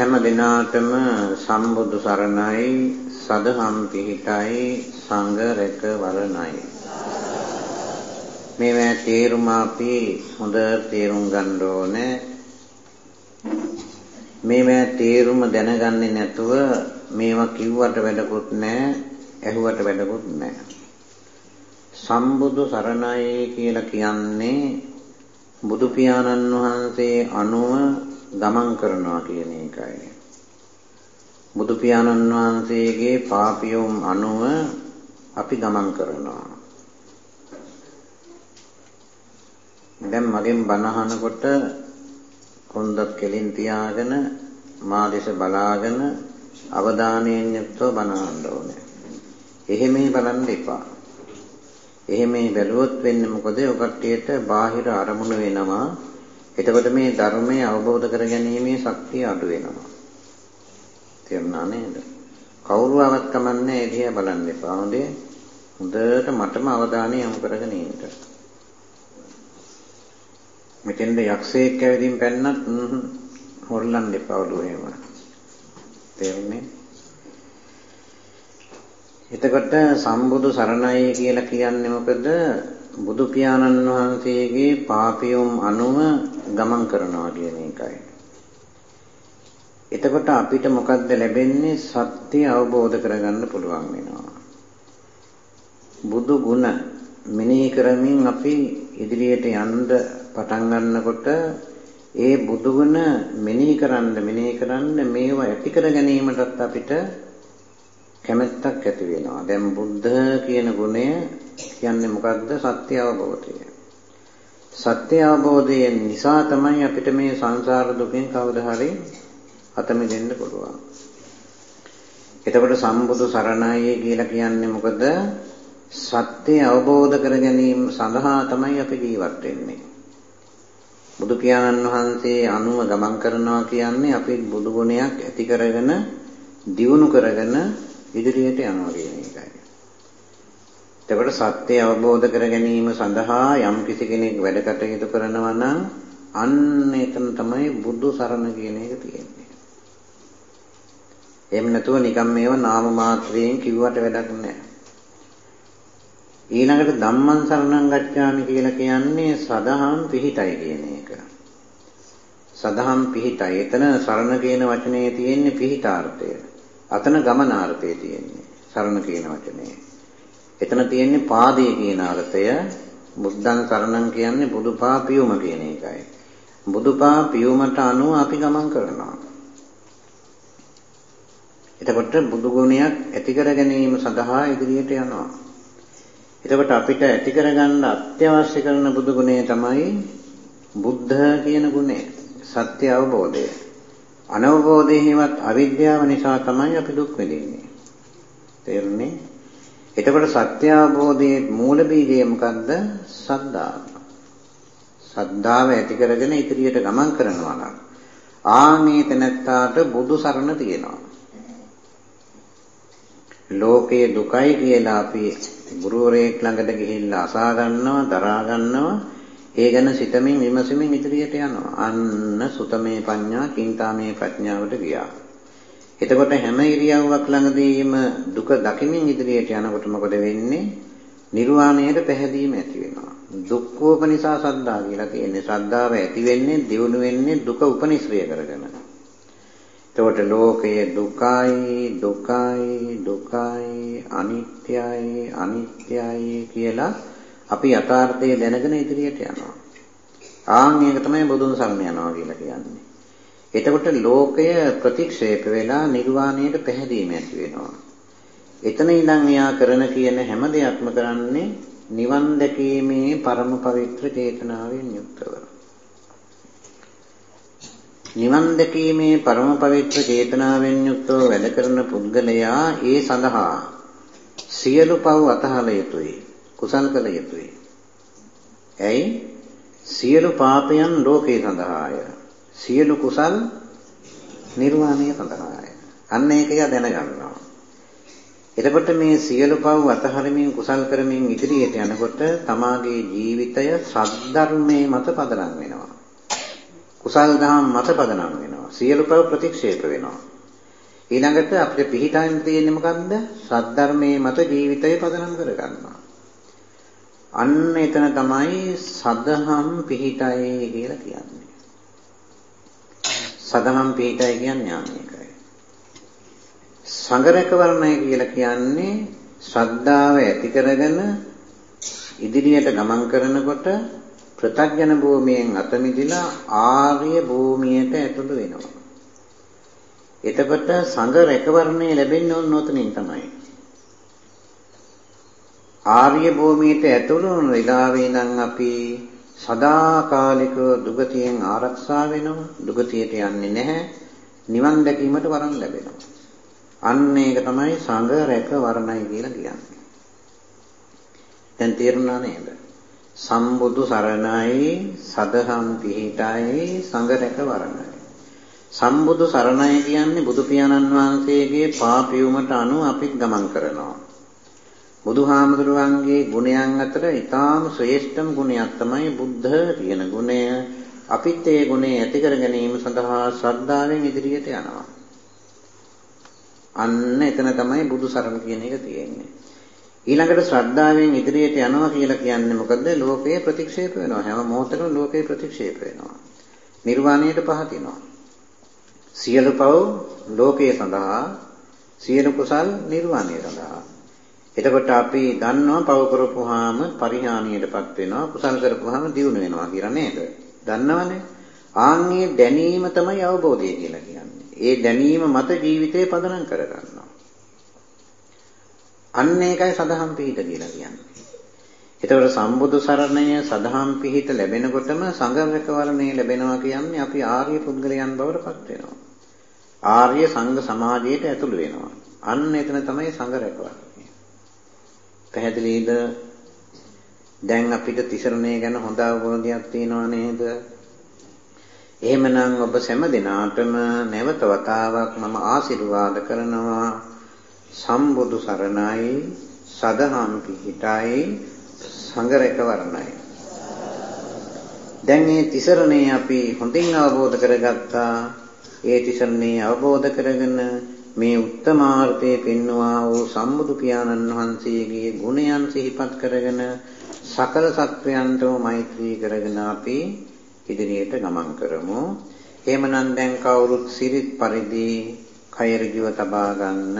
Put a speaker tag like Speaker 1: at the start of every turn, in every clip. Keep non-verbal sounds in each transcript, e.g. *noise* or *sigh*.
Speaker 1: හැම දිනාටම සම්බුදු සරණයි සදහම් පිහිටයි සංඝ රැක වරණයි. මේවා තේරුම අපි හොඳ තේරුම් ගන්න ඕනේ. මේවා තේරුම දැනගන්නේ නැතුව මේවා කිව්වට වැඩකුත් නැහැ ඇහුවට වැඩකුත් නැහැ. සම්බුදු සරණයි කියලා කියන්නේ බුදු පියාණන් වහන්සේ අනුව ගමන් කරනවා කියන එකයි. බුදු පියාණන් වහන්සේගේ පාපියුම් අනුව අපි ගමන් කරනවා. දැන් මගෙන් බණ අහනකොට කොන්දක් කෙලින් තියාගෙන මා දෙස බලාගෙන අවධානයෙන් යුක්තව බණ අහන්න ඕනේ. එහෙම බලන්න එපා. එහෙම බැලුවොත් වෙන්නේ මොකද? ඔය කට්ටියට බාහිර අරමුණු වෙනවා. එතකොට මේ ධර්මය අවබෝධ කරගැනීමේ ශක්තිය අඩු වෙනවා. තේරුණා නේද? කවුරුවවත් කමන්නේ ඒ දිහා බලන්න එපා. හොඳේ. හොඳට මටම අවධානය යොමු කරගෙන ඉන්න. මෙතෙන්ද යක්ෂයෙක් ඇවිදින් පැන්නත් හොල්ලන්න එපා ඔළුව එහෙම. තේරුණේ? එතකොට සම්බුදු සරණයි කියලා කියන්නේ මොකද? බුදු පියාණන් වහන්සේගේ පාපියුම් අනුව ගමන් කරනවා කියන එකයි. එතකොට අපිට මොකද්ද ලැබෙන්නේ? සත්‍ය අවබෝධ කරගන්න පුළුවන් වෙනවා. බුදු ගුණ මෙනෙහි කරමින් අපි ඉදිරියට යන්න පටන් ගන්නකොට ඒ බුදු ගුණ මෙනෙහි කරන්න මෙනෙහි කරන්න මේවා ඇති කර ගැනීමටත් අපිට කැමැත්තක් ඇති වෙනවා. දැන් බුද්ධ කියන ගුණය කියන්නේ මොකක්ද? සත්‍ය අවබෝධය. සත්‍ය අවබෝධය නිසා තමයි අපිට මේ සංසාර දුකෙන් කවදා හරි අත මිදෙන්න පුළුවන්. එතකොට සම්බුදු සරණයි කියලා කියන්නේ මොකද? සත්‍ය අවබෝධ කර ගැනීම සඳහා තමයි අපි ජීවත් වෙන්නේ. බුදු පියාණන් වහන්සේ අනුව ගමන් කරනවා කියන්නේ අපි බුදු ගුණයක් ඇති කරගෙන දියුණු කරගෙන ඉදිරියට යනවා කියන එකයි. එතකොට සත්‍ය අවබෝධ කර ගැනීම සඳහා යම් කිසි කෙනෙක් වැඩ කටයුතු කරනවා නම් අන්න එතන තමයි බුදු සරණ කියන එක තියෙන්නේ. එහෙම නැතුව නිකම් මේව නාම මාත්‍රයෙන් කිව්වට වැඩක් නැහැ. ඊළඟට ධම්මං සරණං ගච්ඡාමි කියලා කියන්නේ සදහම් පිහිටයි කියන එක. සදහම් පිහිටයි. එතන සරණ කියන වචනේ තියෙන්නේ පිහිටාර්ථය. අතන ගමනාර්ථය තියෙන්නේ. සරණ කියන වචනේ. එතන තියෙන්නේ පාදේ කියන අර්ථය. බුද්ධං සරණං කියන්නේ බුදුපා පියුම කියන එකයි. බුදුපා පියුමට අනුව අපි ගමන් කරනවා. එතකොට බුදු ගුණයක් ඇති කර ගැනීම සඳහා ඉදිරියට යනවා. එතකොට අපිට ඇති කරගන්න අත්‍යවශ්‍ය කරන බුදු ගුණය තමයි බුද්ධ කියන ගුණය. සත්‍ය අවබෝධය. අනවබෝධයෙහිවත් අවිද්‍යාව නිසා තමයි අපි දුක් විඳින්නේ. තේරුණේ? එතකොට සත්‍ය අවබෝධයේ මූල බීජය මොකද්ද? සද්ධාව. සද්ධාව ඇති කරගෙන ඉදිරියට ගමන් කරනවා නම් ආනේ තැනත්තාට බුදු සරණ තියෙනවා. ලෝකයේ දුකයි කියලා අපි ගුරුවරයෙක් ළඟට ගිහිල්ලා අසා ගන්නවා, දරා ගන්නවා ඒ ගැන සිතමින් විමසමින් ඉදිරියට යනවා. අන්න සුතමේ පඤ්ඤා, චින්තාමේ ප්‍රඥාවට ගියා. එතකොට හැම ඉරියව්වක් ළඟදීම දුක දකිමින් ඉදිරියට යනකොට මොකද වෙන්නේ? නිර්වාණයට පැහැදීම ඇති වෙනවා. දුක්ඛෝප නිසා සද්ධා කියලා කියන්නේ. ශ්‍රද්ධාව ඇති වෙන්නේ, දියුණු වෙන්නේ දුක උපනිශ්‍රය කරගෙන. එතකොට ලෝකයේ දුකයි, දුකයි, දුකයි, අනිත්‍යයි, අනිත්‍යයි කියලා අපි යථාර්ථය දැනගෙන ඉදිරියට යනවා. ආන් මේක තමයි බුදුන් සරණ යනවා කියලා කියන්නේ. එතකොට ලෝකය ප්‍රතික්ෂේප වෙලා නිර්වාණයට පැහැදීම ඇති වෙනවා. එතන ඉඳන් එයා කරන කියන හැම දෙයක්ම කරන්නේ නිවන් දැකීමේ පරම පවිත්‍ර චේතනාවෙන් යුක්තව. නිවන් දැකීමේ පරම පවිත්‍ර චේතනාවෙන් යුක්තව වැඩ කරන පුද්ගලයා ඒ සඳහා සියලු පව් අතහල යුතුයි. කුසල් කළ යුතුයි. ඇයි? සියලු පාපයන් ලෝකේ සඳහාය. සියලු කුසල් නිර්වාණය සඳහාය. අන්න ඒක යා දැනගන්නවා. එතකොට මේ සියලු පව් අතහරමින් කුසල් කරමින් ඉදිරියට යනකොට තමාගේ ජීවිතය සද්ධර්මයේ මත පදනම් වෙනවා. කුසල් දහම් මත පදනම් වෙනවා. සියලු පව ප්‍රතික්ෂේප වෙනවා. ඊළඟට අපිට පිහිටන්න තියෙන්නේ මොකද්ද? සද්ධර්මයේ මත ජීවිතය පදනම් කරගන්නවා. අන්න එතන තමයි සදහම් පිහිටයි කියලා කියන්නේ. සදහම් පිහිටයි කියන්නේ ආන්නේකයි. සංගරක වර්ණය කියලා කියන්නේ ශ්‍රද්ධාව ඇති කරගෙන ඉදිරියට ගමන් කරනකොට ප්‍රත්‍යඥ භූමියෙන් අත මිදලා ආර්ය භූමියට ඇතුළු වෙනවා. එතකොට සංඝ රැකවරණය ලැබෙන්නේ ඕන නොතනින් තමයි. ආර්ය භූමියට ඇතුළු වුණ වෙලාවේ නම් අපි සදාකාලික දුගතියෙන් ආරක්ෂා වෙනවා. දුගතියට යන්නේ නැහැ. නිවන් දැකීමට වරන් ලැබෙනවා. අන්න ඒක තමයි සංඝ රැකවරණයි කියලා කියන්නේ. දැන් තේරුණා නේද? සම්බුදු සරණයි සදහම් පිහිටයි සංඝ රැකවරණයි. සම්බුදු සරණයි කියන්නේ බුදු පියාණන් වහන්සේගේ පාපියුමට අනුව අපිත් ගමන් කරනවා. බුදුහාමුදුරුවන්ගේ ගුණයන් අතර ඊටාම ශ්‍රේෂ්ඨම ගුණයක් තමයි බුද්ධ කියන ගුණය. අපිත් ඒ ගුණය ඇති කර ගැනීම සඳහා ශ්‍රද්ධාවෙන් ඉදිරියට යනවා. අන්න එතන තමයි බුදු සරණ කියන එක තියෙන්නේ. ඊළඟට ශ්‍රද්ධාවෙන් ඉදිරියට යනවා කියලා කියන්නේ මොකද? ලෝකය ප්‍රතික්ෂේප වෙනවා. හැම මොහොතකම ලෝකය ප්‍රතික්ෂේප වෙනවා. නිර්වාණයට පහතිනවා. සියලු පව් ලෝකයේ සඳහා සියලු කුසල් නිර්වාණය සඳහා. එතකොට අපි දන්නවා පව කරපුවාම පරිහානියටපත් වෙනවා කුසල් කරපුවාම දියුණු වෙනවා කියලා නේද? දන්නවනේ. ආන්ගේ දැනීම තමයි අවබෝධය කියලා කියන්නේ. ඒ දැනීම මත ජීවිතේ පදනම් කරගන්නවා. අන්න ඒකයි සදහම් පිහිට කියලා කියන්නේ. එතකොට සම්බුදු සරණය සදහම් පිහිට ලැබෙනකොටම සංඝරක වරණය ලැබෙනවා කියන්නේ අපි ආර්ය පුද්ගලයන් බවට පත් වෙනවා. ආර්ය සංඝ සමාජයට ඇතුළු වෙනවා. අන්න එතන තමයි සංඝ රැකවරණය. පැහැදිලිද? දැන් අපිට තිසරණය ගැන හොඳ අවබෝධයක් තියෙනව නේද? එහෙමනම් ඔබ සෑම දිනාටම නැවත වතාවක් මම ආශිර්වාද කරනවා සම්බුදු සරණයි සදහම් පිහිටයි සංඝ රැකවරණයි. දැන් මේ තිසරණේ අපි හොඳින් අවබෝධ කරගත්තා ඒ තිසරණේ අවබෝධ කරගෙන මේ උත්තමාර්ථයේ පෙන්වුවා වූ සම්බුදු පියාණන් වහන්සේගේ ගුණයන් සිහිපත් කරගෙන සකල සත්වයන්ටම මෛත්‍රී කරගෙන අපි ඉදිරියට ගමන් කරමු. එහෙමනම් දැන් කවුරුත් සිරිත් පරිදි කය ඍජුව තබා ගන්න.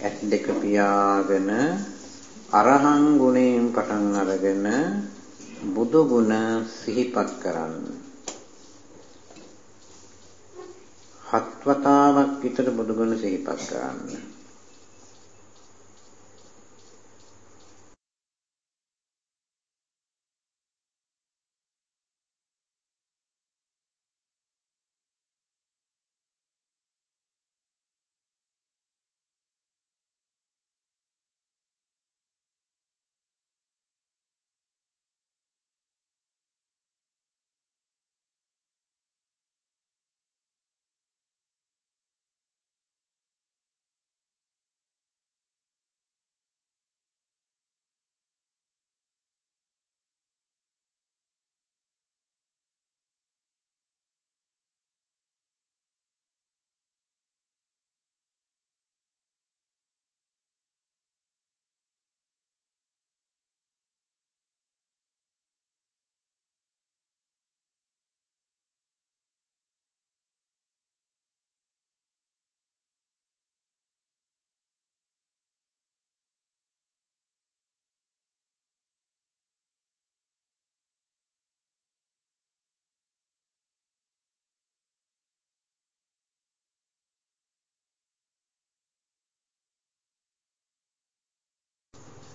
Speaker 1: ඇත් දෙක පියාගෙන අරහං ගුණයෙන් පටන් අරගෙන බුදු ගුණ සිහිපත් කරන්න. හත් වතාවක් විතර බුදුගුණ සිහිපත් කරන්න.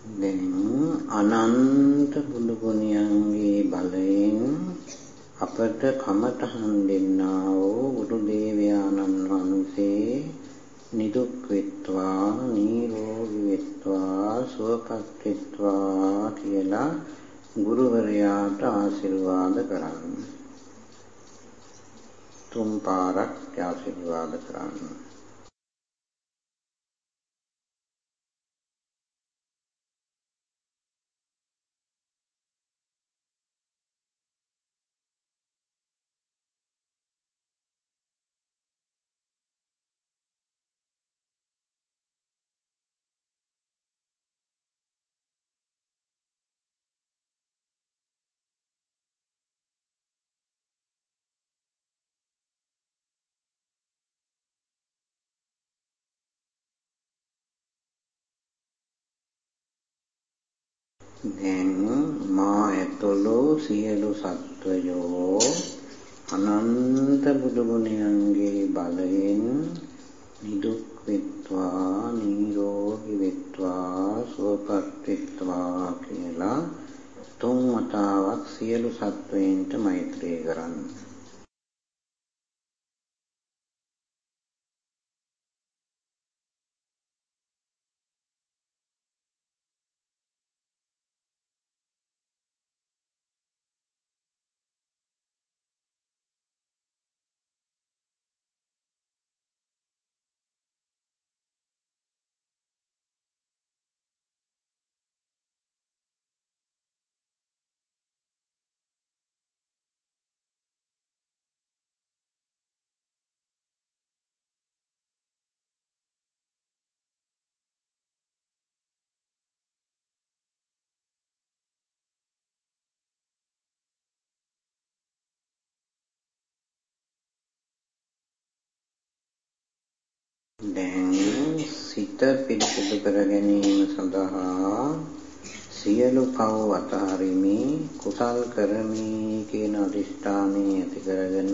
Speaker 1: දැන් අනන්ත බුදු ගුණයන්ගේ බලයෙන් අපට කමතහන් දෙන්නා වූ බුදු දේවයාණන් වහන්සේ නිදුක් වෙත්වා නිරෝගී වෙත්වා සුවපත් වෙත්වා කියලා ගුරුවරයාට ආශිර්වාද කරන්න. තුන් පාරක් ආශිර්වාද කරන්න. දැන් මා ඇතුළු සියලු සත්වයෝ අනන්ත බුදු ගුණයන්ගේ බලයෙන් නිදුක් වෙත්වා නිරෝගී වෙත්වා සුවපත් වෙත්වා කියලා තුන් වතාවක් සියලු සත්වයින්ට මෛත්‍රී කරන්න. දැන් සිත පිරිසිදු කර ගැනීම සඳහා සියලු පව් අතහරිමි කුසල් කරමි කියන අදිෂ්ඨානය ඇති කරගෙන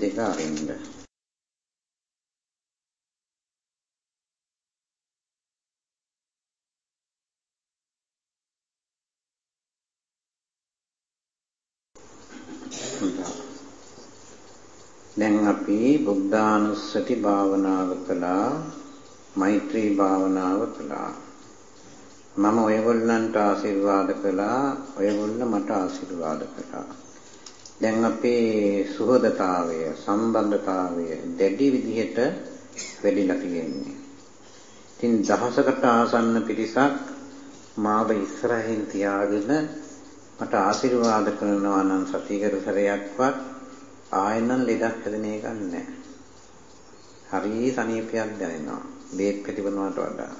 Speaker 1: දෙක අරින්න. දැන් අපි බුද්ධානුස්සති භාවනාව කළා මෛත්‍රී භාවනාව කළා. මම ඔයගොල්ලන්ට ආශිර්වාද කළා ඔයගොල්ල මට ආශිර්වාද කළා. දැන් අපේ සුහදතාවය සම්බන්ධතාවය දැඩි විදිහට වැඩිලා තියෙන්නේ. ඉතින් දහසකට ආසන්න පිරිසක් මාව ඉස්සරහින් තියාගෙන මට ආශිර්වාද කරනවා නම් සතිකර සරයක්වත් ආයෙනම් ලෙඩක් හැදෙන එකක් නැහැ. හරි සනීපයක් දැනෙනවා. බේත් ප්‍රතිබලවට වඩා.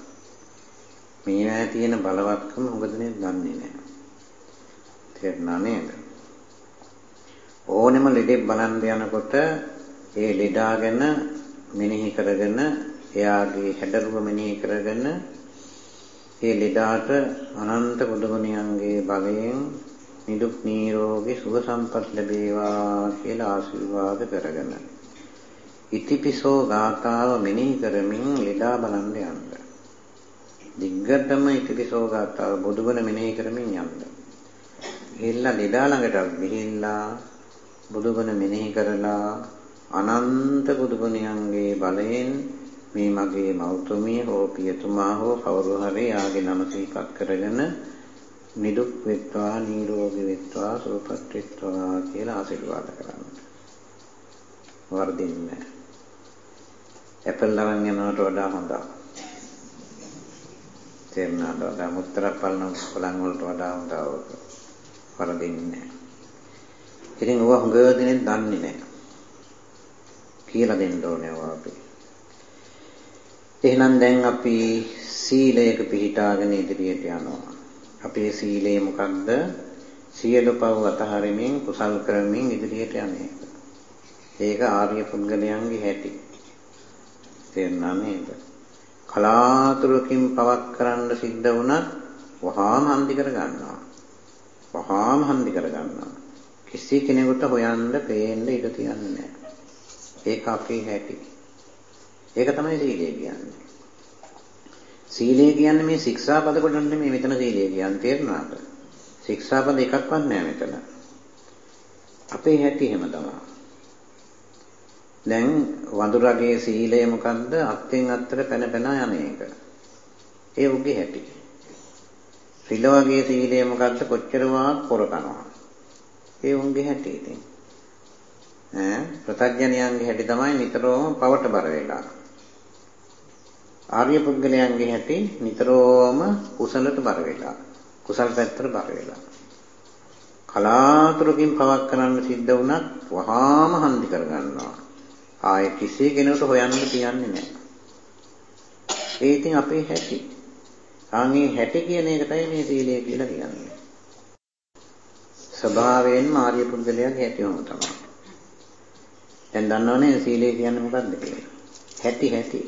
Speaker 1: මේවා තියෙන බලවත්කම මොකදනේ දන්නේ නැහැ. තේරුණා නේද? ඕනෙම ලෙඩෙක් බලන් යනකොට ඒ ලෙඩාගෙන මෙනෙහි කරගෙන එයාගේ හැඩරුව මෙනෙහි කරගෙන ඒ ලෙඩාට අනන්ත බුදුගුණයන්ගේ බලයෙන් නිදුක් නිරෝගී සුව සම්පත් ලැබේවා කියලා ආශිර්වාද කරගෙන ඉතිපිසෝ ගාථාව මෙනෙහි කරමින් ලෙඩා බලන්න යන්න. දිග්ගටම ඉතිපිසෝ ගාථාව බුදුගුණ මෙනෙහි කරමින් යන්න. ගිහිල්ලා ලෙඩා ළඟට ගිහිල්ලා බුදුගුණ මෙනෙහි කරලා අනන්ත බුදුගුණයන්ගේ බලයෙන් මේ මගේ මෞතුමිය හෝ පියතුමා හෝ කවුරු හරි ආගේ නම සිහිපත් කරගෙන නිදුක් වෙත්වා නිරෝගී වෙත්වා සුවපත් වෙත්වා කියලා ආශිර්වාද කරන්න. වර්ධින්නේ. ඇපල් අරන් යනවට වඩා හොඳයි. තේරුණාද? දැන් මුත්‍ර පලන කොලන් වලට වඩා හොඳයි. වර්ධින්නේ. ඉතින් ඔය හුඟ දෙනෙක් දන්නේ නැහැ. කියලා දෙන්න ඕනේ අපි. එහෙනම් දැන් අපි සීලයක පිළිපිටාගෙන ඉදිරියට යනවා. අපේ සීලය මොකක්ද? සියලු පව් අතහරිමින් කුසල් කරමින් ඉදිරියට යන එක. ඒක ආර්ය පුද්ගලයන්ගේ හැටි. තේරුණා නේද? කලාතුරකින් පවක් කරන්න සිද්ධ වුණත් වහාම හන්දි කර ගන්නවා. වහාම හන්දි කර ගන්නවා. කිසි කෙනෙකුට හොයන්න පේන්න ඉඩ තියන්නේ නැහැ. ඒක අපේ හැටි. ඒක තමයි සීලය කියන්නේ. සීලය කියන්නේ මේ ශික්ෂාපද කොට නෙමෙයි මෙතන සීලය කියන්නේ තේරුණාද? ශික්ෂාපද එකක්වත් නෑ මෙතන. අපේ හැටි එහෙම තමයි. දැන් වඳුරගේ සීලය මොකද්ද? අත්ෙන් අත්තට පැන පැන යන එක. ඒ උගේ හැටි. රිලවගේ සීලය මොකද්ද? කොච්චර වාක් පොර කනවා. ඒ උන්ගේ හැටි ඉතින්. ඈ ප්‍රත්‍යඥයන්ගේ හැටි තමයි නිතරම පවට බර වෙලා. ආර්ය පුද්ගලයන්ගේ හැටි නිතරම කුසලට බර වෙලා කුසල් පැත්තට බර වෙලා. කලාතුරකින් පවක් කරන්න සිද්ධ වුණත් වහාම හන්දි කර ගන්නවා ආයේ කිසි කෙනෙකුට හොයන්න තියන්නේ නැහැ. ඒ ඉතින් අපේ හැටි. ආන්ගේ හැටි කියන එකටයි මේ සීලය කියලා කියන්නේ. ස්වභාවයෙන්ම ආර්ය පුද්ගලයාගේ හැටිවම තමයි. දැන් දන්නවනේ සීලය කියන්නේ මොකක්ද කියලා. හැටි හැටි.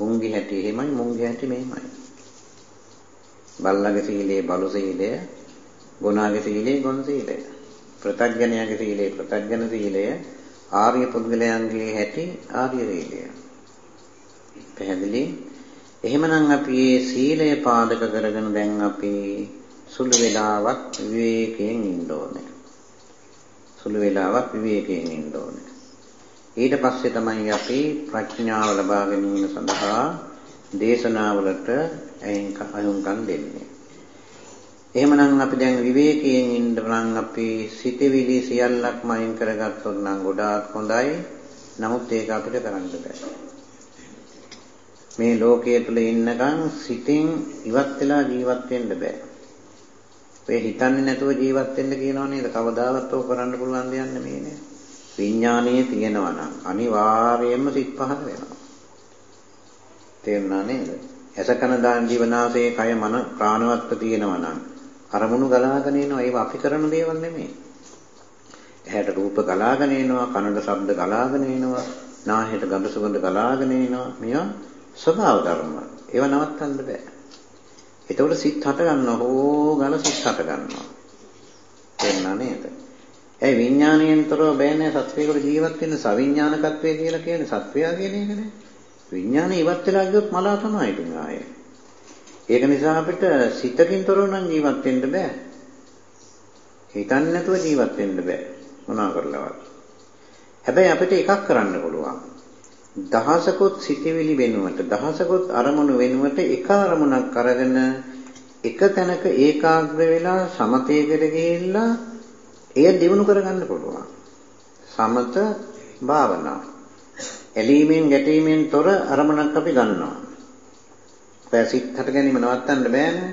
Speaker 1: උන්ගේ හැටි එහෙමයි මුන්ගේ හැටි මෙහෙමයි. බල්ලගේ සීලය බලු සීලය, ගුණාගේ සීලය ගුණ සීලය. ප්‍රත්‍යඥයාගේ සීලය ප්‍රත්‍යඥ සීලය, ආර්ය පුද්ගලයන්ගේ හැටි ආර්ය සීලය. පැහැදිලි? එහෙමනම් අපි මේ සීලය පාදක කරගෙන දැන් අපි සුළු වෙලාවක් විවේකයෙන් ඉන්න ඕනේ. සුළු වෙලාවක් විවේකයෙන් ඉන්න ඕනේ. ඊට පස්සේ තමයි අපි ප්‍රඥාව ලබා ගැනීම සඳහා දේශනාවලට අයුම්කම් දෙන්නේ. එහෙමනම් අපි දැන් විවේකයෙන් ඉන්න නම් අපි සිතවිලි සියල්ලක්ම අයින් කරගත්තොත් නම් ගොඩාක් හොඳයි. නමුත් ඒක අපිට කරන්න බෑ. මේ ලෝකයේ තුල ඉන්නකම් සිතින් ඉවත් වෙලා ජීවත් වෙන්න බෑ. ඔය හිතන්නේ නැතුව ජීවත් වෙන්න කියනව නේද? කවදාවත් ඕක කරන්න පුළුවන් දෙයක් නෙමෙයි නේ. විඥානීය තියෙනවා නම් අනිවාර්යයෙන්ම සිත් පහළ වෙනවා. තේරුණා නේද? ඇසකන දාන ජීවනාසයේ කය මන ප්‍රාණවත්ව තියෙනවා නම් අරමුණු ගලාගෙන එනවා ඒව අපි කරන දේවල් නෙමෙයි. ඇහැට රූප ගලාගෙන එනවා, කනට ශබ්ද ගලාගෙන එනවා, නාහයට ගඳ සුවඳ ගලාගෙන එනවා. මේවා ස්වභාව ධර්ම. ඒව නවත්තන්න බෑ. එතකොට සිත් හට ගන්නවා, හෝ ගල සිත් හට ගන්නවා. තේරුණා නේද? ඒ විඥාණයෙන්තරව බෑනේ සත්වයකට ජීවත් වෙන්න සවිඥානිකත්වය කියලා කියන්නේ සත්වයා කියන එකනේ. විඥානය ඉවත් වෙලා ගියොත් මලා තමයි ඉතින් ආයේ. ඒක නිසා අපිට සිතකින් තොරව නම් ජීවත් වෙන්න බෑ. හිතන්නේ නැතුව ජීවත් වෙන්න බෑ. මොනවා කරලවත්. හැබැයි අපිට එකක් කරන්න පුළුවන්. දහසකොත් සිතවිලි වෙනුවට දහසකොත් අරමුණු වෙනුවට එක අරමුණක් අරගෙන එක තැනක ඒකාග්‍ර වෙලා සමතේකට ගිහිල්ලා එය දිනු කරගන්න පුළුවන්. සමත භාවනාව. ඇලීමෙන් ගැටීමෙන් තොර අරමුණක් අපි ගන්නවා. ඔය සිත් හට ගැනීම නවත්තන්න බෑනේ.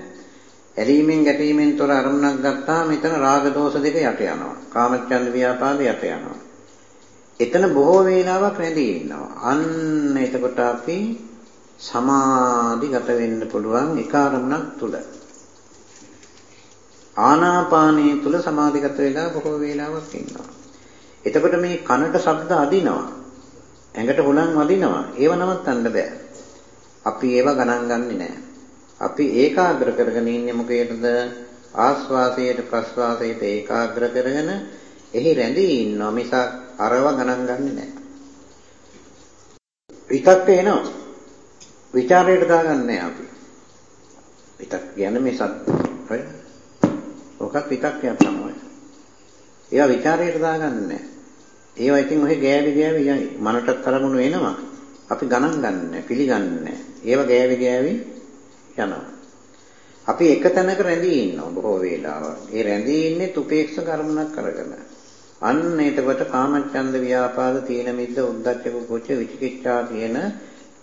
Speaker 1: ඇලීමෙන් ගැටීමෙන් තොර අරමුණක් ගත්තාම එතන රාග දෝෂ දෙක යට යනවා. කාමච්ඡන්ද ව්‍යාපාද යට යනවා. එතන බොහෝ වේලාවක් රැඳී ඉන්නවා. අන්න එතකොට අපි සමාධිගත වෙන්න පුළුවන් එක අරමුණක් තුල. ආනාපානයේ තුල සමාධිගත වෙලා බොහෝ වේලාවක් ඉන්නවා. එතකොට මේ කනට ශබ්ද අදිනවා. ඇඟට හුලං වදිනවා. ඒව නවත්තන්න බෑ. අපි ඒව ගණන් ගන්නෙ නෑ. අපි ඒකාග්‍ර කරගෙන ඉන්නේ මොකේද? ආස්වාසයට ප්‍රස්වාසයට ඒකාග්‍ර කරගෙන එහි රැඳී ඉන්නවා මිසක් අරව ගණන් ගන්නෙ නෑ. විතක්ක එනවා. ਵਿਚාරයට දාගන්නේ අපි. විතක් කියන්නේ මේ සත් ඔකත් විතක්කයක් තමයි. ඒවා ਵਿਚාරයට දාගන්නේ නෑ. ඒවා ඉතින් ඔහේ ගෑවි ගෑවි යයි. මනට කරමුණු එනවා. අපි ගණන් ගන්නෑ, පිළිගන්නේ ඒව ගෑවි ගෑවි යනවා. අපි එක තැනක රැඳී ඉන්නවා බොහෝ වේලාවක්. ඒ රැඳී ඉන්නේ තුපේක්ෂ කර්මණක් කරගෙන. අන්න එතකොට කාමච්ඡන්ද ව්‍යාපාද තීන මිද්ද උද්ධච්ච කුච්ච විචිකිච්ඡා කියන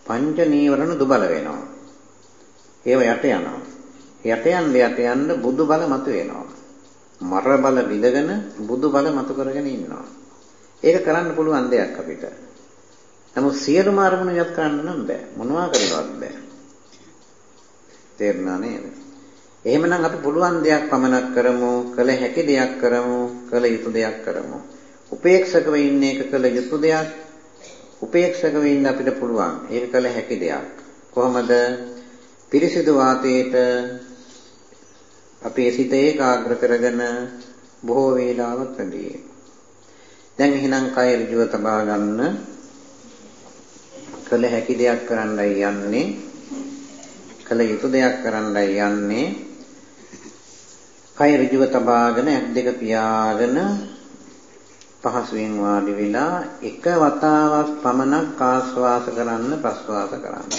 Speaker 1: පංච නීවරණ දුබල වෙනවා. ඒව යට යනවා. යට යන්න යට යන්න බුදු බල මතු වෙනවා. මර බල විඳගෙන බුදු බල මතු කරගෙන ඉන්නවා. ඒක කරන්න පුළුවන් දෙයක් අපිට. නමුත් සියලුම අරමුණු යත් කරන්න නම් බෑ. මොනවා කරලවත් බෑ. තේරුණා නේද? එහෙමනම් අපි පුළුවන් දෙයක් පමණක් කරමු, කළ හැකි දෙයක් කරමු, කළ යුතු දෙයක් කරමු. උපේක්ෂකව ඉන්න එක කළ යුතු දෙයක්. උපේක්ෂකව ඉන්න අපිට පුළුවන්. ඒක කළ හැකි දෙයක්. කොහොමද? පිරිසිදු වාතයට අපේ සිත ඒකාග්‍ර කරගෙන බොහෝ වේලාවක් රැඳී දැන් එහෙනම් කය ඍජුව තබා ගන්න. කළ හැකි දෙයක් කරන්නයි යන්නේ. කළ යුතු දෙයක් කරන්නයි යන්නේ. කය ඍජුව තබාගෙන ඇස් දෙක පියාගෙන පහසුවෙන් වාඩි වෙලා එක වතාවක් පමණක් ආස්වාස කරන්න ප්‍රස්වාස කරන්න.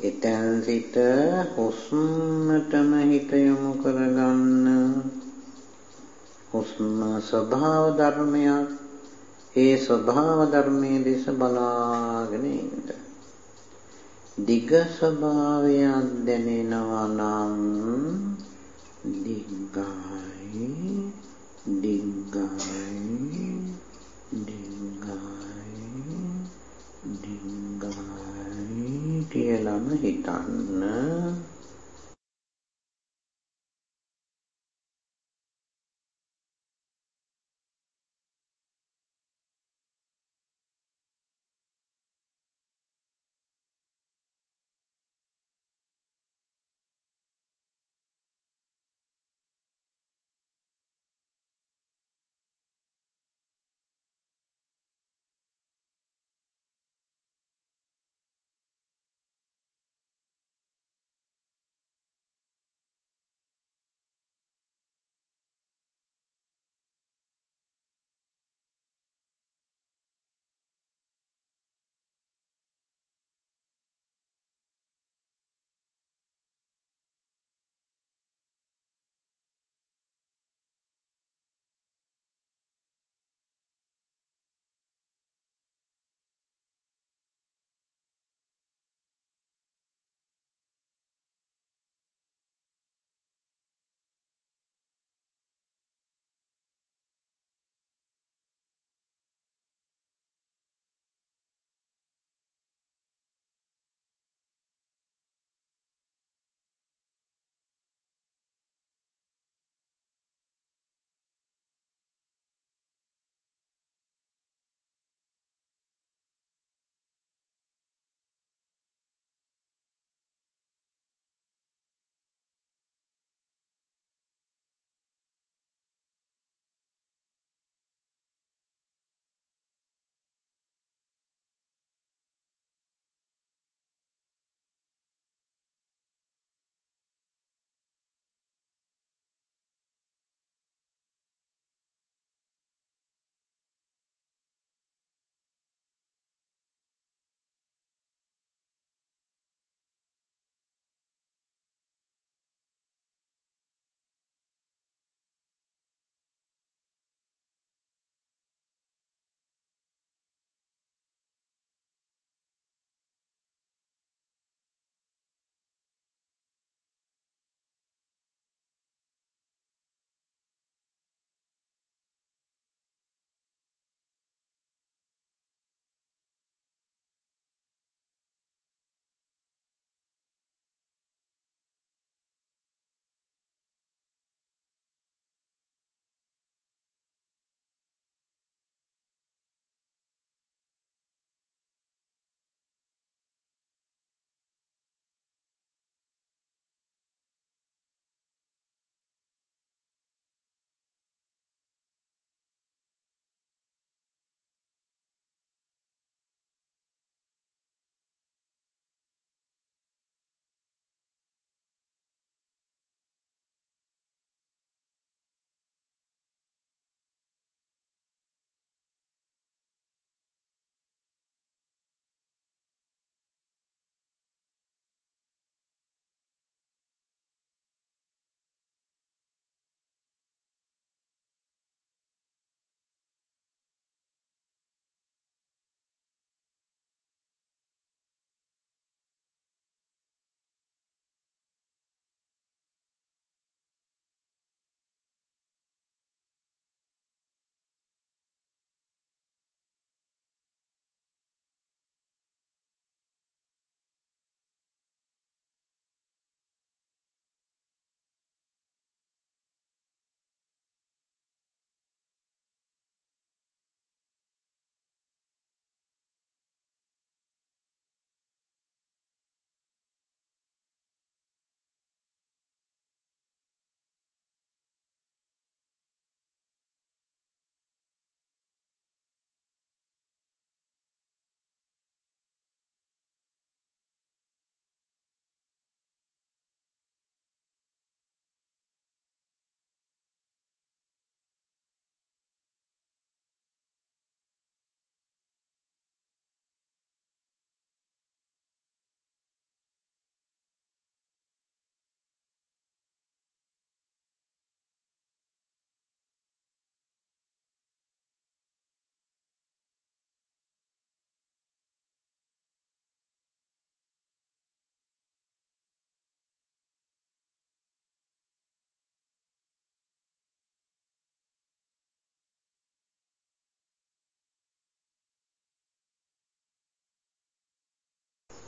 Speaker 1: එතෙන් සිට හුස්මටම හිත යොමු කරගන්න. හුස්ම ස්වභාව ධර්මයක්. ඒ ස්වභාව ධර්මයේ දෙස බලාගෙන ඉන්න. දිග ස්වභාවයක් දැනෙනවා නම් දිග්ගයි දිග්ගයි දිග්ගයි දිග්ගයි කියලාම හිතන්න.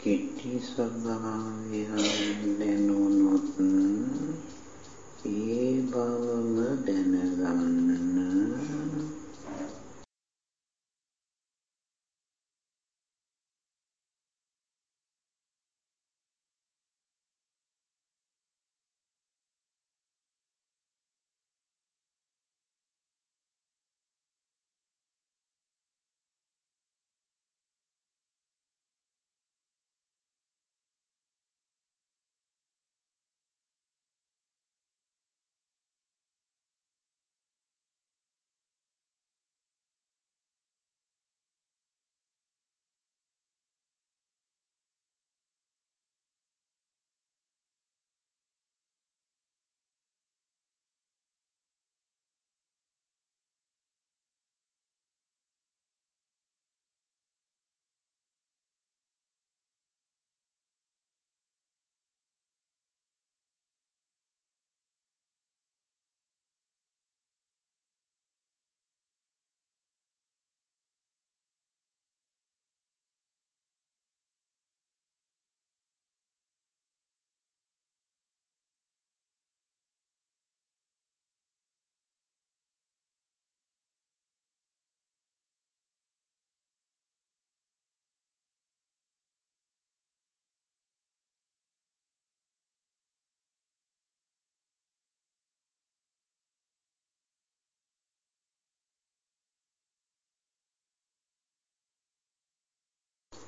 Speaker 1: කෙටි ස්වභාවයන් දැනුනොත් ඒ බවම දැනගන්න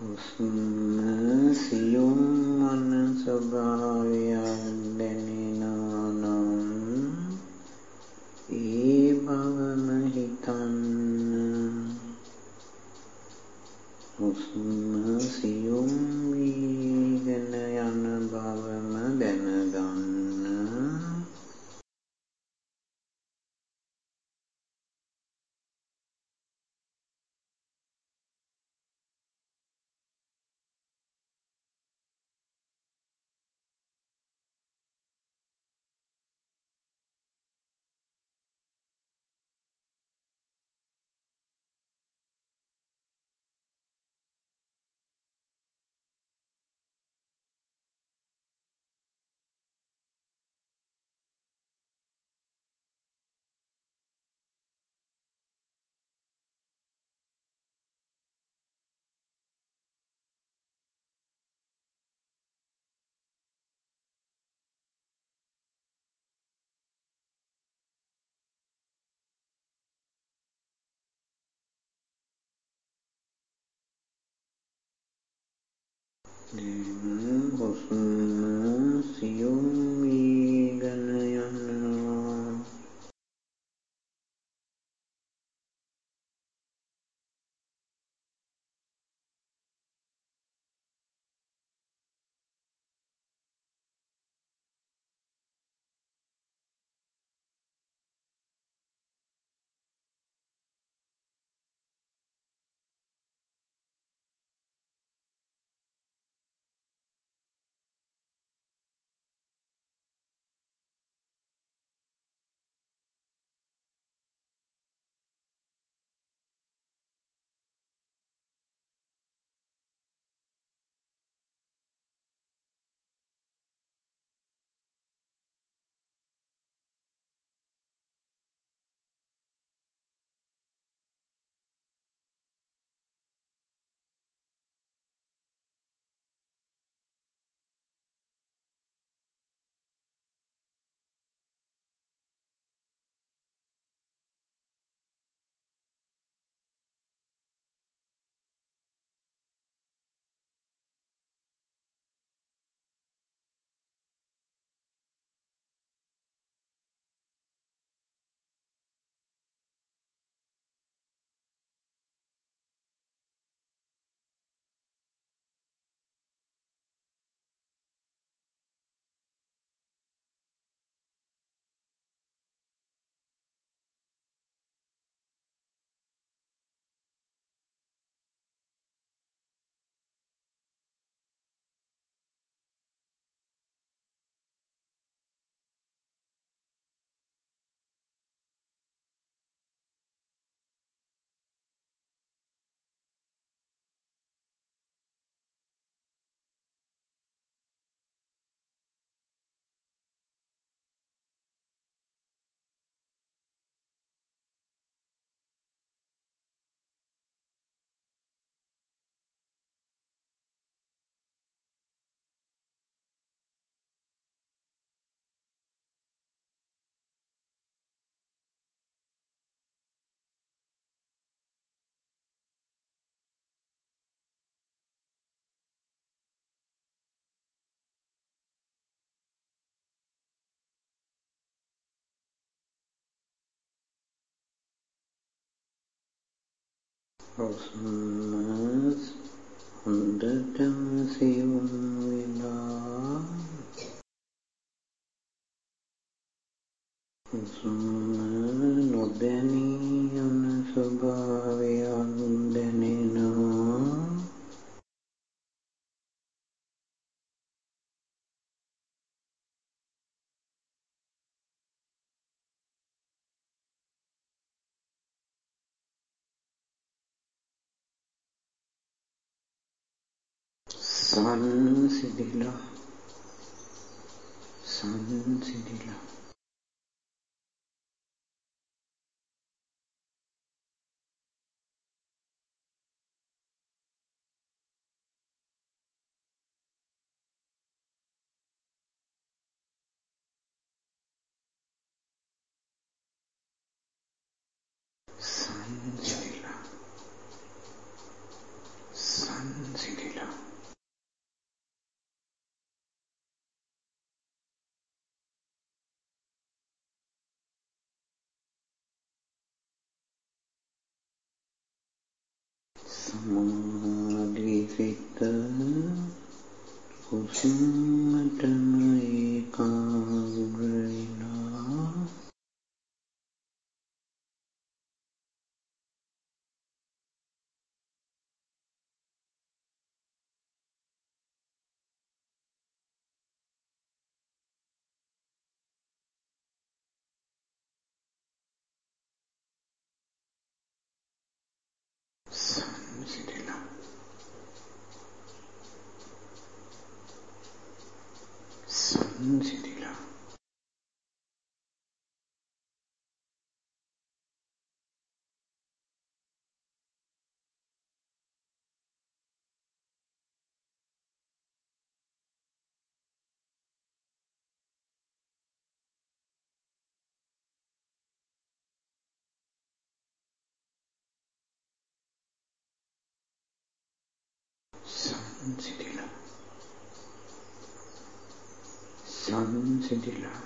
Speaker 1: හුස්ම සියුම් මන ස්වභාවයක් දැනෙනවා නම්. ඒ බවම හිතන්න. හුස්ම සියුම් හුස්ම හුස්ම හොඳටම සියුම් වෙලා හුස්ම නොදැනී සංසිඳිලා සංසිඳිලා සංසිඳිලා සමාධි සිත හුස්මටම ඒකාග්‍ර වෙනවා සංසිඳිලා සංසිඳිලා සංසිඳිලා සංසිඳිලා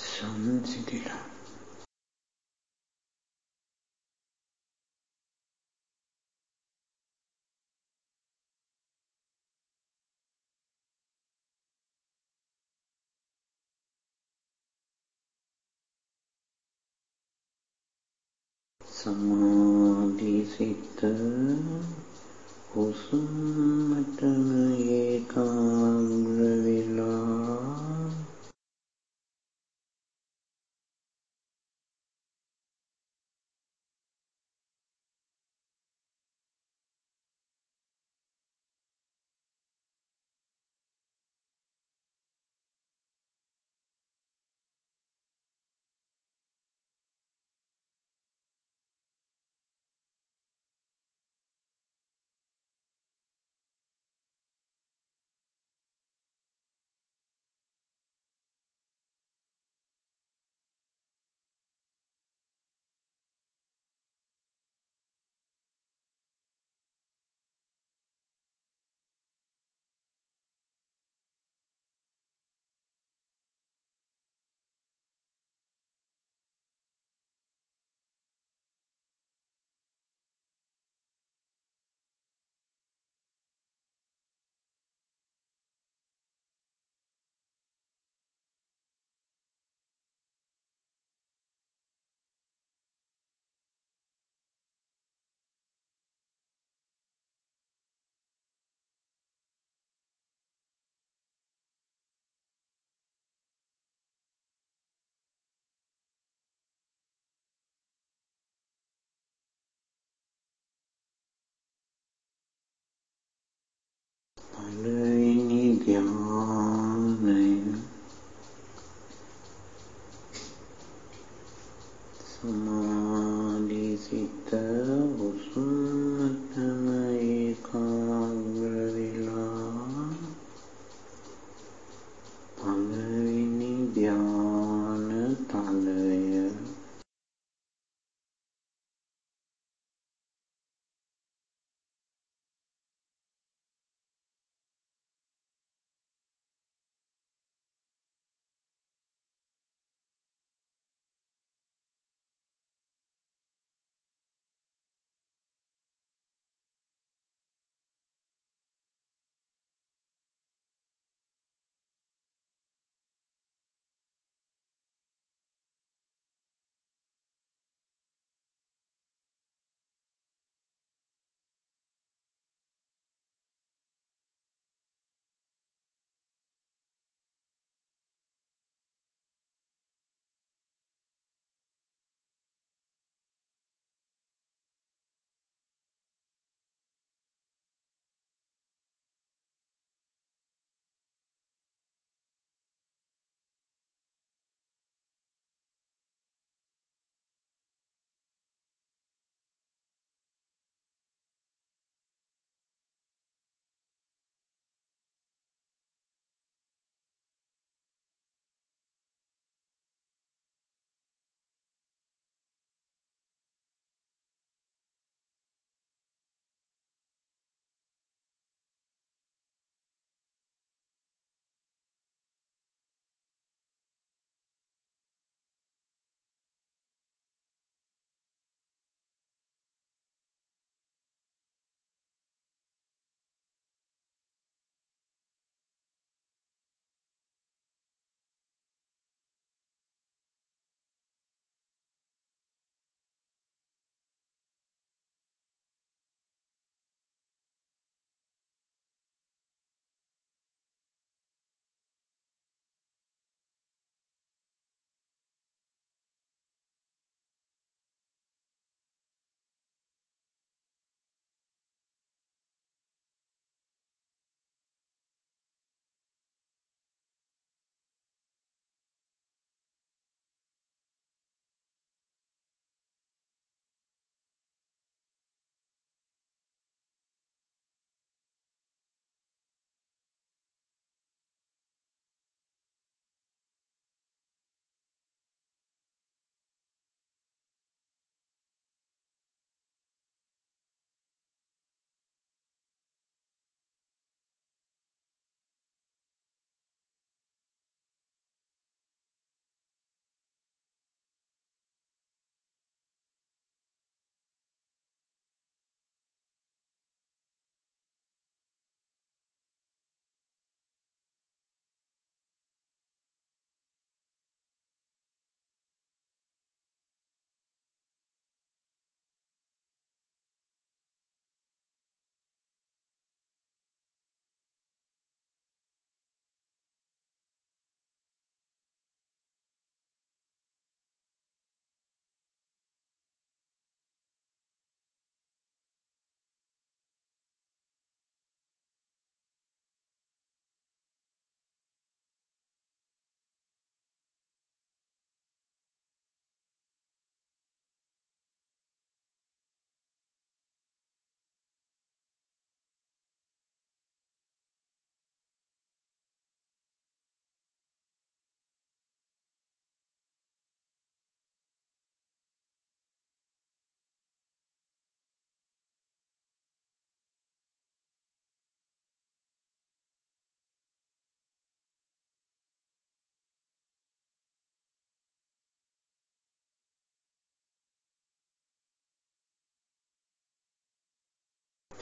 Speaker 1: සංසිඳිලා සමාධි සිත හුස්මටම ඒකාග්‍ර වෙලා පළවෙනි ධ්‍යානය සමාධි සිත හුස්මටම ඒකාග්‍ර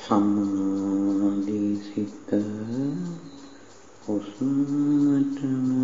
Speaker 1: සමාධි සිත හුස්මටම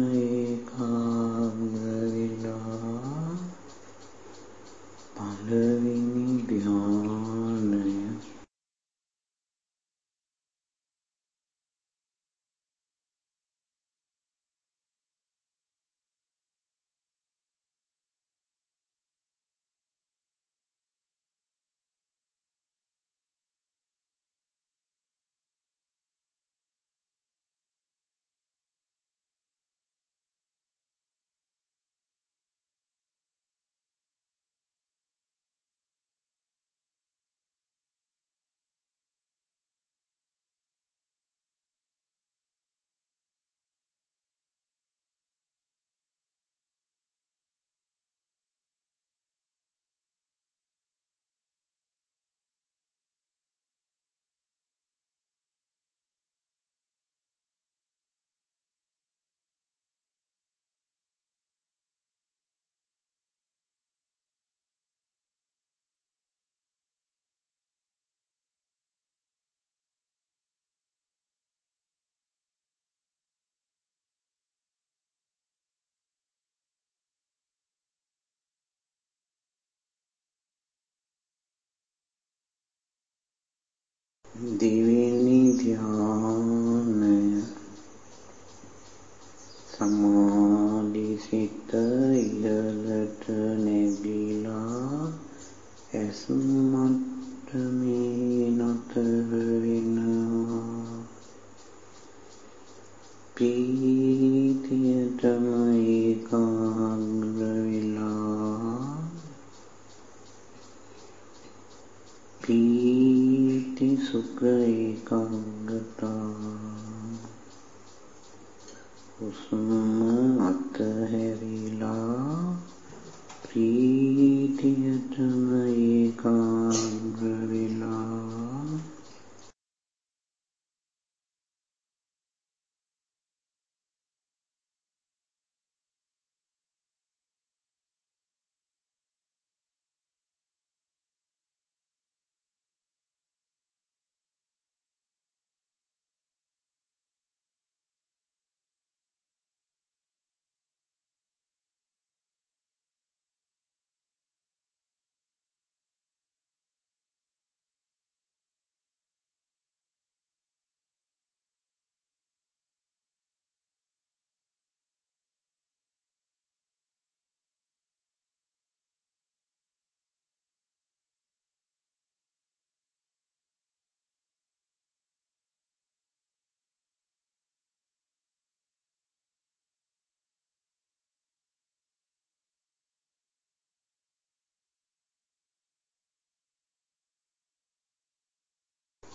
Speaker 1: දෙවෙනි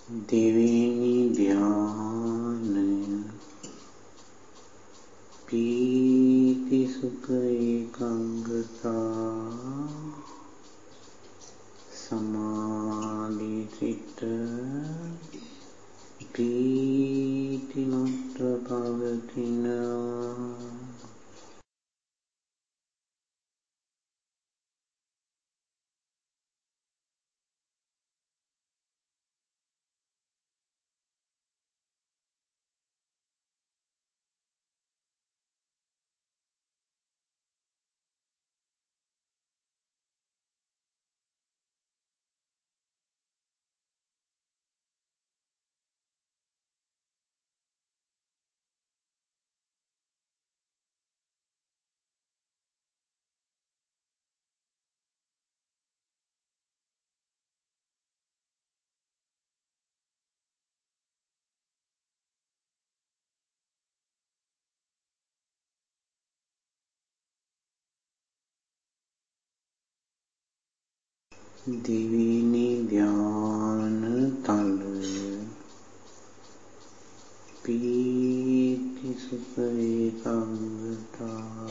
Speaker 1: දෙවෙනි ධ්‍යානය පීති සුඛ ඒකාග්‍රතා දෙවෙනි ධ්‍යාන තලය පීති සුඛ ඒකාග්‍රතාව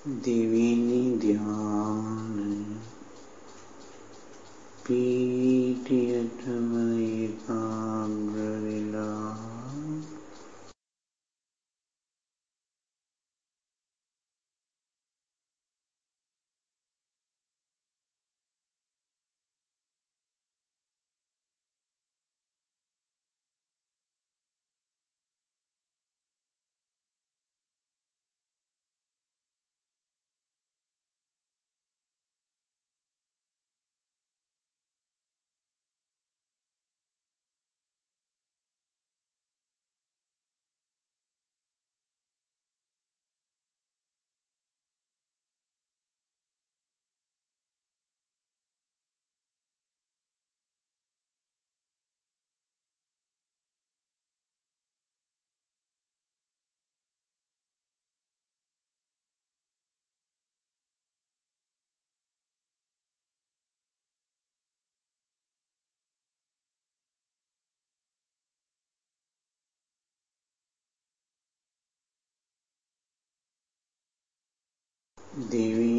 Speaker 1: දෙවෙනි ධ්‍යානය පීටියටම ඒකාග්‍ර වෙලා දෙවෙනි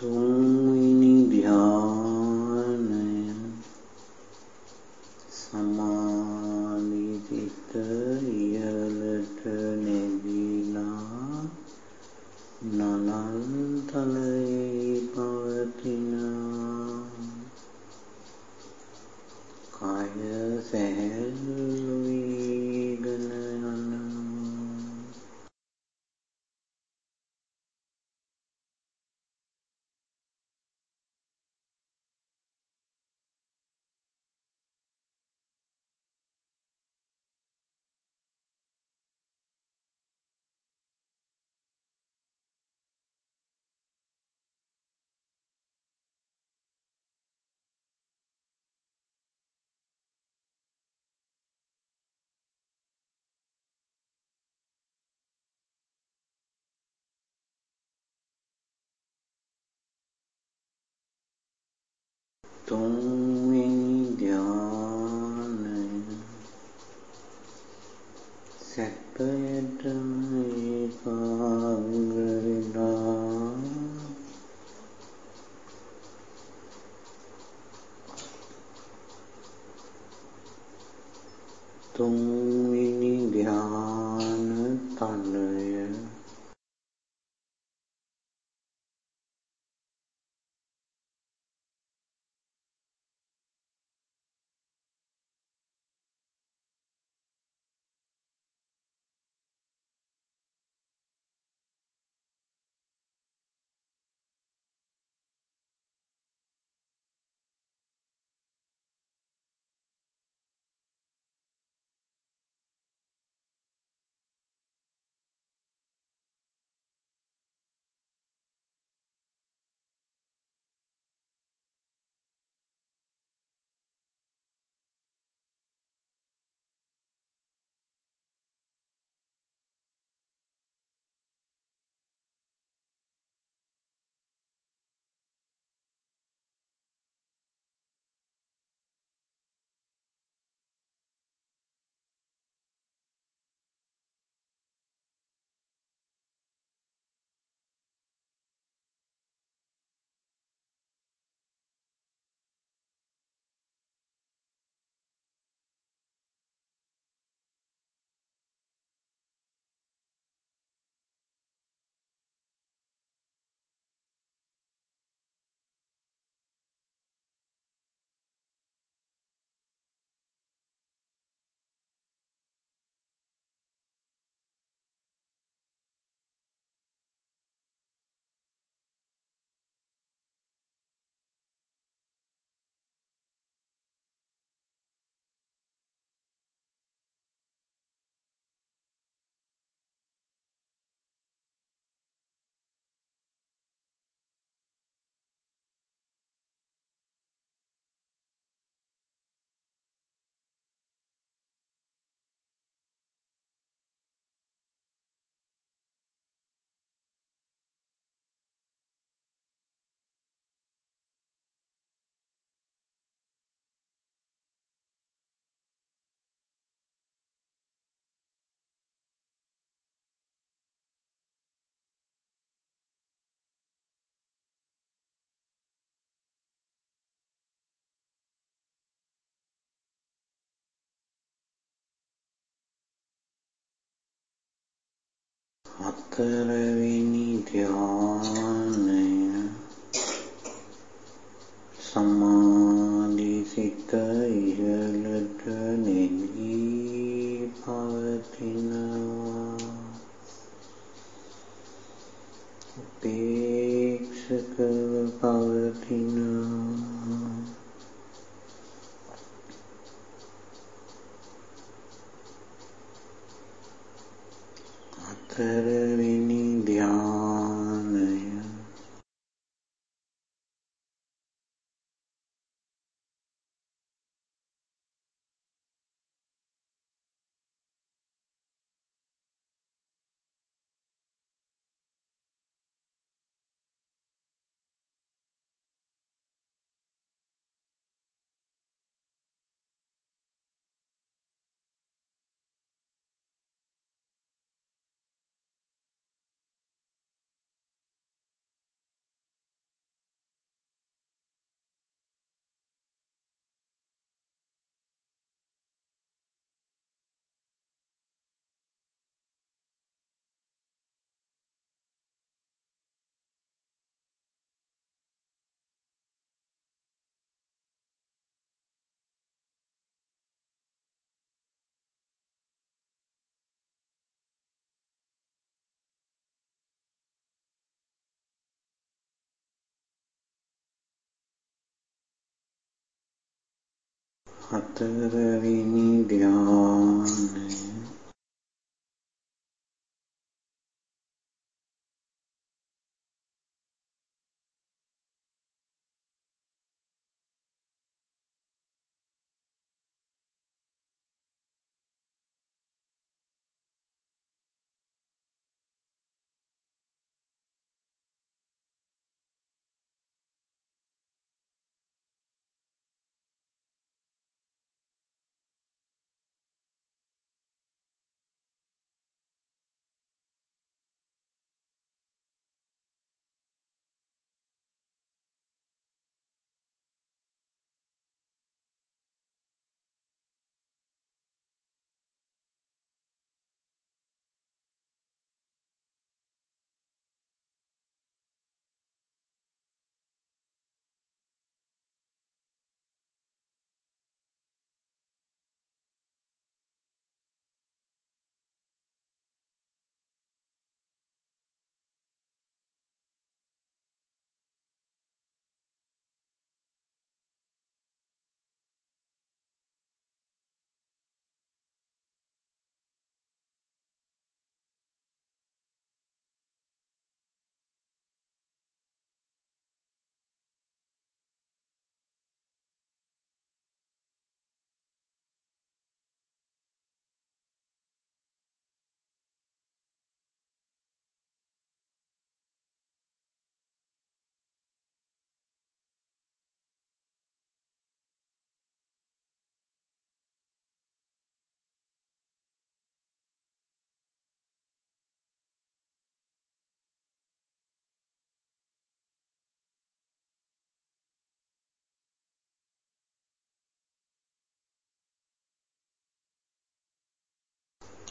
Speaker 1: to 东 හතරවෙනි ධ්‍යානය හතරවෙනි ධ්‍යානය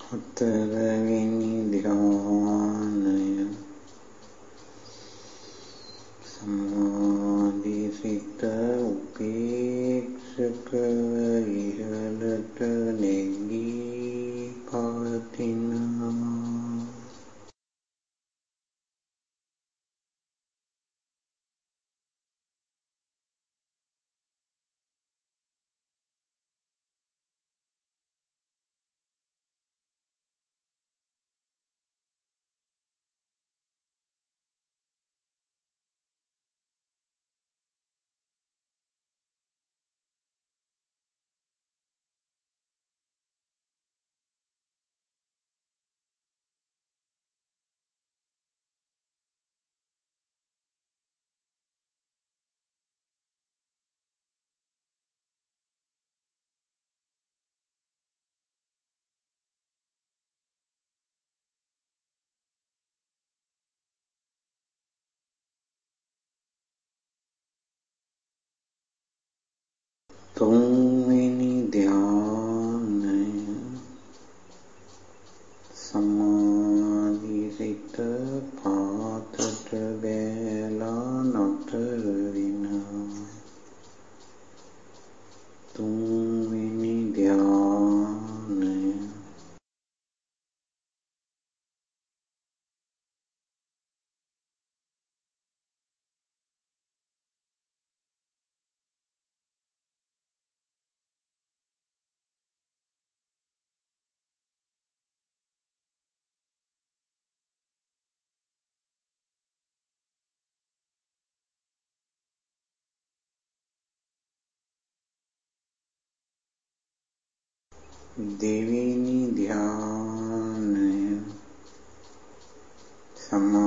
Speaker 1: හතරවෙනි ධ්‍යානය Então, දෙවෙනි ධ්‍යානය සමාධි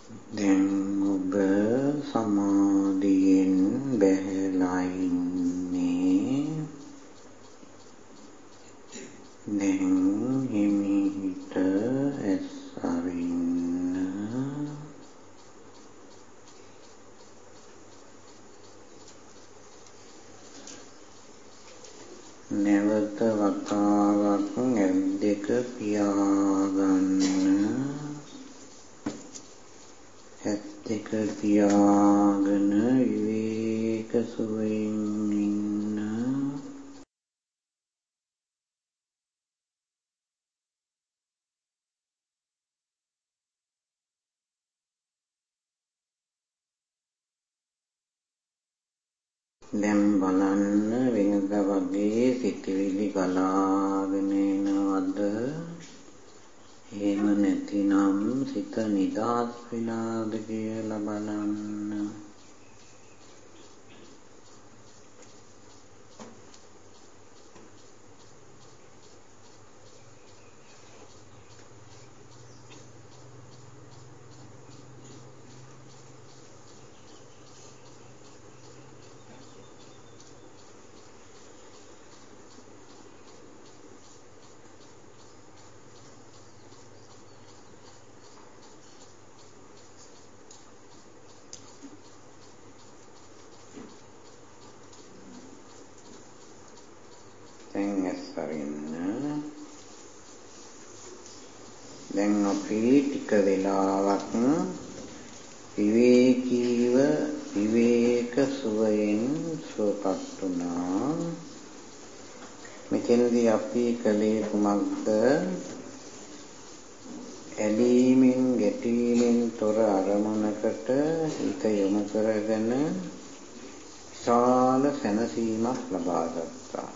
Speaker 1: දැන් ඔබ සමාධියෙන් බැහැලා ඉන්නේ දැන් හිමිහිට ඇස් අරින්න නැවත වතාවක් ඇස් දෙක පියාගන්න ඇස් දෙක පියාගෙන විවේක සුවයෙන් ඉන්න දැන් බලන්න වෙනද වගේ සිතිවිලි ගලාගෙන එනවද එහෙම නැතිනම් සිත නිදහස් වෙනාද කියලා බලන්න දැන් ඇස් අරින්න දැන් අපි ටික වෙලාවක් විවේකීව විවේක සුවයෙන් සුවපත් වුණා මෙතනදී අපි කලේ කුමක්ද ඇලීමෙන් ගැටීමෙන් තොර අරමුණකට හිත යොමු කරගෙන විශාල සැනසීමක් ලබා ගත්තා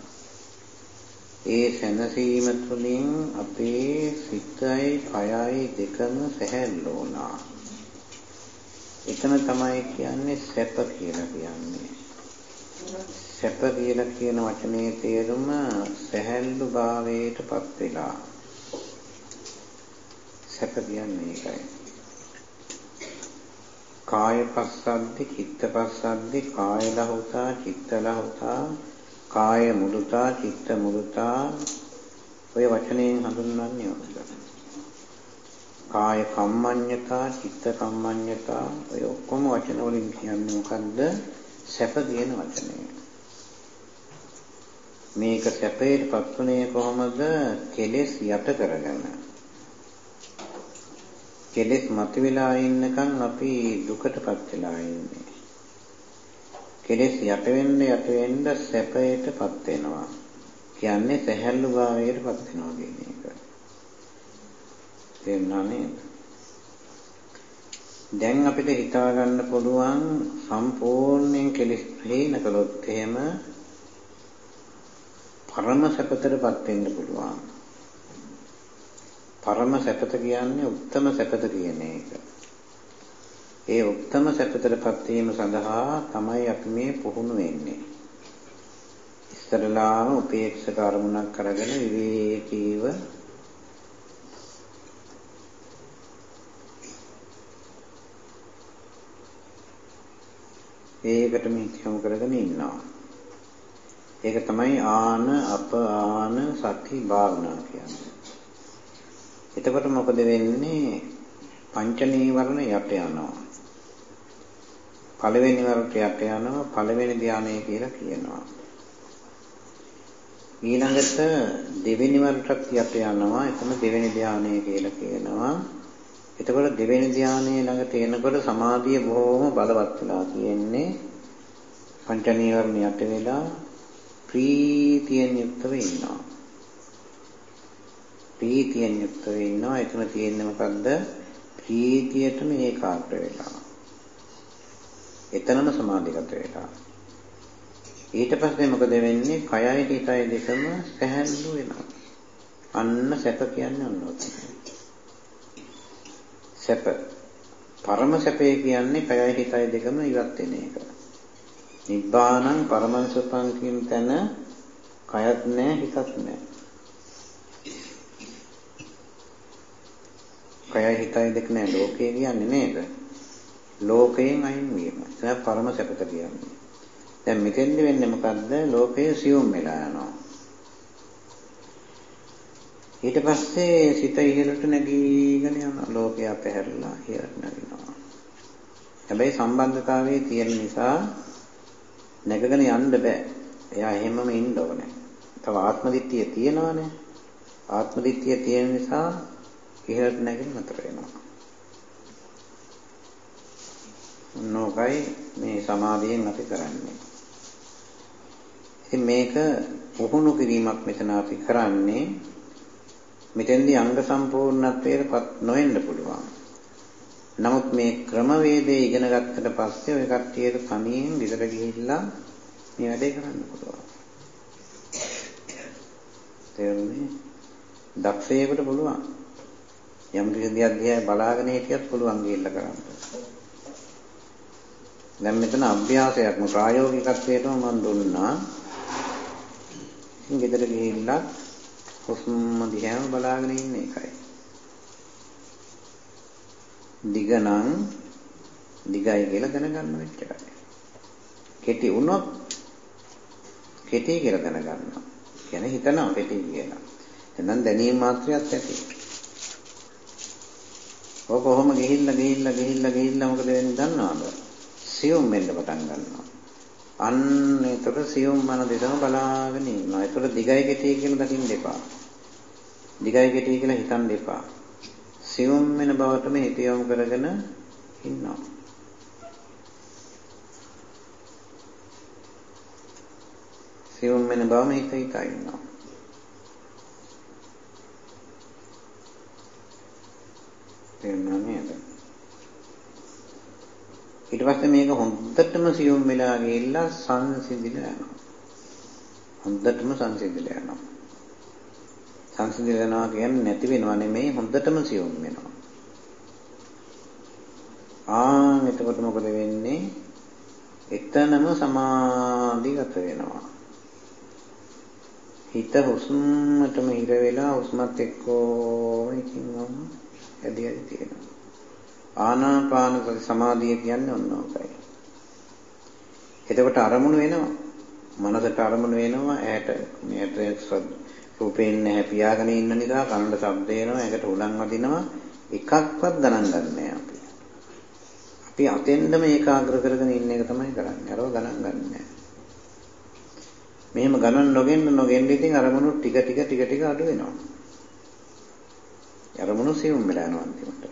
Speaker 1: ඒ සැනසීම තුළින් අපේ සිතයි කයයි දෙකම සැහැල්ලු වුණා. එතන තමයි කියන්නේ සැප කියලා කියන්නේ. සැප කියලා කියන වචනේ තේරුම සැහැල්ලු භාවයටපත් වෙලා. සැප කියන්නේ ඒකයි. කාය පස්සද්දි චිත්ත පස්සද්දි කාය ලහුතා චිත්ත ලහුතා කාය මුදුතා චිත්ත මුදුතා ඔය වචනයෙන් හඳුන්වන්නේ ඔකට. කාය කම්මඤ්ඤතා, චිත්ත කම්මඤ්ඤතා ඔය ඔක්කොම වචන වලින් කියන්නේ මොකද්ද? සැප කියන වචනේ. මේක සැපේටපත් වුණේ කොහොමද? කෙලෙස් යට කරගෙන. කෙලෙස් මතුවලා ඉන්නකම් අපි දුකටපත් වෙලා ඉන්නේ. කෙලෙස් යට වෙන්න යට වෙන්න සැපයටපත් වෙනවා. කියන්නේ සැහැල්ලු භාවයටපත් වෙනවා කියන එක. තේරුණා නේද? දැන් අපිට හිතා ගන්න පුළුවන් සම්පූර්ණයෙන් කෙලෙස් හේන කළොත් එහෙම පරම සැපතටපත් වෙන්න පුළුවන්. පරම සැපත කියන්නේ උත්තම සැපත කියන එක. ඒ උත්තම සැපතටපත් වීම සඳහා තමයි අපි මේ පුහුණු වෙන්නේ. ඉස්සරලාම උපේක්ෂක අරමුණක් කරගෙන විවේකීව ඒකටම හිත යොමු කරගෙන ඉන්නවා. ඒක තමයි ආන අප ආන සති භාවනා කියන්නේ. එතකොට මොකද වෙන්නේ? පංච නීවරණ යට යනවා. පළවෙනි වරට යට යනවා පළවෙනි ධානය කියලා කියනවා. ඊළඟට දෙවෙනි වරටත් යට යනවා එතන දෙවෙනි ධානය කියලා කියනවා. එතකොට දෙවෙනි ධානයේ ළඟට එනකොට සමාධිය බොහොම බලවත් වෙලා තියෙන්නේ පංච නීවරණ යට වෙලා ප්‍රීතියෙන් යුක්තව ඉන්නවා. ප්‍රීතියෙන් යුක්තව ඉන්නවා. එතන තියෙන්නේ මොකද්ද? ප්‍රීතියටම ඒකාග්‍ර වෙලා. එතනම සමාධිගත වෙලා. ඊට පස්සේ මොකද වෙන්නේ? කයයි හිතයි දෙකම පැහැල්ලු වෙනවා. අන්න සැප කියන්නේ අන්න සැප. පරම සැපේ කියන්නේ කයයි හිතයි දෙකම ඉවත් වෙන එක. නිබ්බානං පරමංසුපං කියන තැන කයත් නැහැ හිතත් නැහැ. කයයි හිතයි දෙක නැහැ ලෝකේ කියන්නේ නේද? ලෝකයෙන් අයින් වීම. ඒක පරම සැපත කියන්නේ. දැන් මෙතෙන්දි වෙන්නේ මොකද්ද? ලෝකය සියුම් වෙලා යනවා. ඊට පස්සේ සිත ඉහළට නැගීගෙන යන ලෝකය පැහැරලා ඉහළට නැගිනවා. හැබැයි සම්බන්ධතාවයේ තියෙන නිසා නැගගෙන යන්න බෑ. එයා එහෙමම ඉන්න ඕනේ. තව ආත්ම දිට්ඨිය තියෙනවනේ. ආත්ම දිට්ඨිය තියෙන නිසා ඉහළට නැගින්න නතර වෙනවා. නෝකයි මේ සමාධියෙන් අපි කරන්නේ. ඉතින් මේක පුහුණු කිරීමක් මෙතන අපි කරන්නේ මෙතෙන්දී අංග සම්පූර්ණත්වයටපත් නොවෙන්න පුළුවන්. නමුත් මේ ක්‍රමවේදය ඉගෙන ගත්තට පස්සේ ඔය කට්ටියට තනියෙන් විතර ගිහිල්ලා මේ වැඩේ කරන්න පුළුවන්. තේරුණේ? දක්ෂයෙකුට පුළුවන්. යම් කිසි දෙයක් දිහා බලාගෙන හිටියත් පුළුවන් ගිහිල්ලා කරන්න. දැන් මෙතන අභ්‍යාසයක්ම ප්‍රායෝගිකත්වයටම මම දුන්නා. ඉතින් ගෙදර ගිහිල්ලා හුස්ම දිහාම බලාගෙන ඉන්න එකයි. දිග නම් දිගයි කියලා දැනගන්න වෙච්චරයි. කෙටි වුණොත් කෙටි කියලා දැනගන්නවා. කියන්නේ හිතනවා කෙටි කියලා. එහෙනම් දැනීම මාත්‍රයක් ඇති. ඔක කොහොම ගිහිල්ලා ගිහිල්ලා ගිහිල්ලා ගිහිල්ලා මොකද වෙන්නේ දන්නවද? සියුම් වෙන්න පටන් ගන්නවා. අන්න ඒතර සියුම් මන දෙකම බලාගෙන ඉන්නවා. ඒතර දිගයි කෙටි කියලා දකින්න එපා. දිගයි කෙටි කියලා හිතන්න එපා. සියුම් වෙන බවටම හිත යොමු කරගෙන ඉන්නවා. සියුම් වෙන බවම හිත හිතා ඉන්නවා. තේරුණා නේද? ඊට පස්සේ මේක හොඳටම සියුම් වෙලා ගිහිල්ලා සංසිඳිලා යනවා. හොඳටම සංසිඳිලා යනවා. සංසිඳිලා යනවා කියන්නේ නැති වෙනව නෙමෙයි හොඳටම සියුම් වෙනවා. ආ එතකොට මොකද වෙන්නේ? එතනම සමාධිගත වෙනවා. හිත හුස්මටම හිර වෙලා හුස්මත් එක්කෝ ඉතින්වම ඇදී ඇදී තියෙනවා. ආනාපාන සමාධිය කියන්නේ ඔන්න ඔකයි. එතකොට අරමුණු වෙනවා. මනසට අරමුණු වෙනවා ඇහැට මෙයට රූපේ නැහැ පියාගෙන ඉන්න නිසා කනට ශබ්ද එනවා ඒකට උලන් වදිනවා එකක්වත් ගණන් ගන්නෑ අපි. අපි අතෙන්දම ඒකාග්‍ර කරගෙන ඉන්න එක තමයි කරන්නේ. අරව ගණන් ගන්නෑ. මෙහෙම ගණන් නොගෙන්න නොගෙන්න ඉතින් අරමුණු ටික ටික ටික ටික අඩු වෙනවා. අරමුණු සිවුම් වෙලා යනවා අන්තිමට.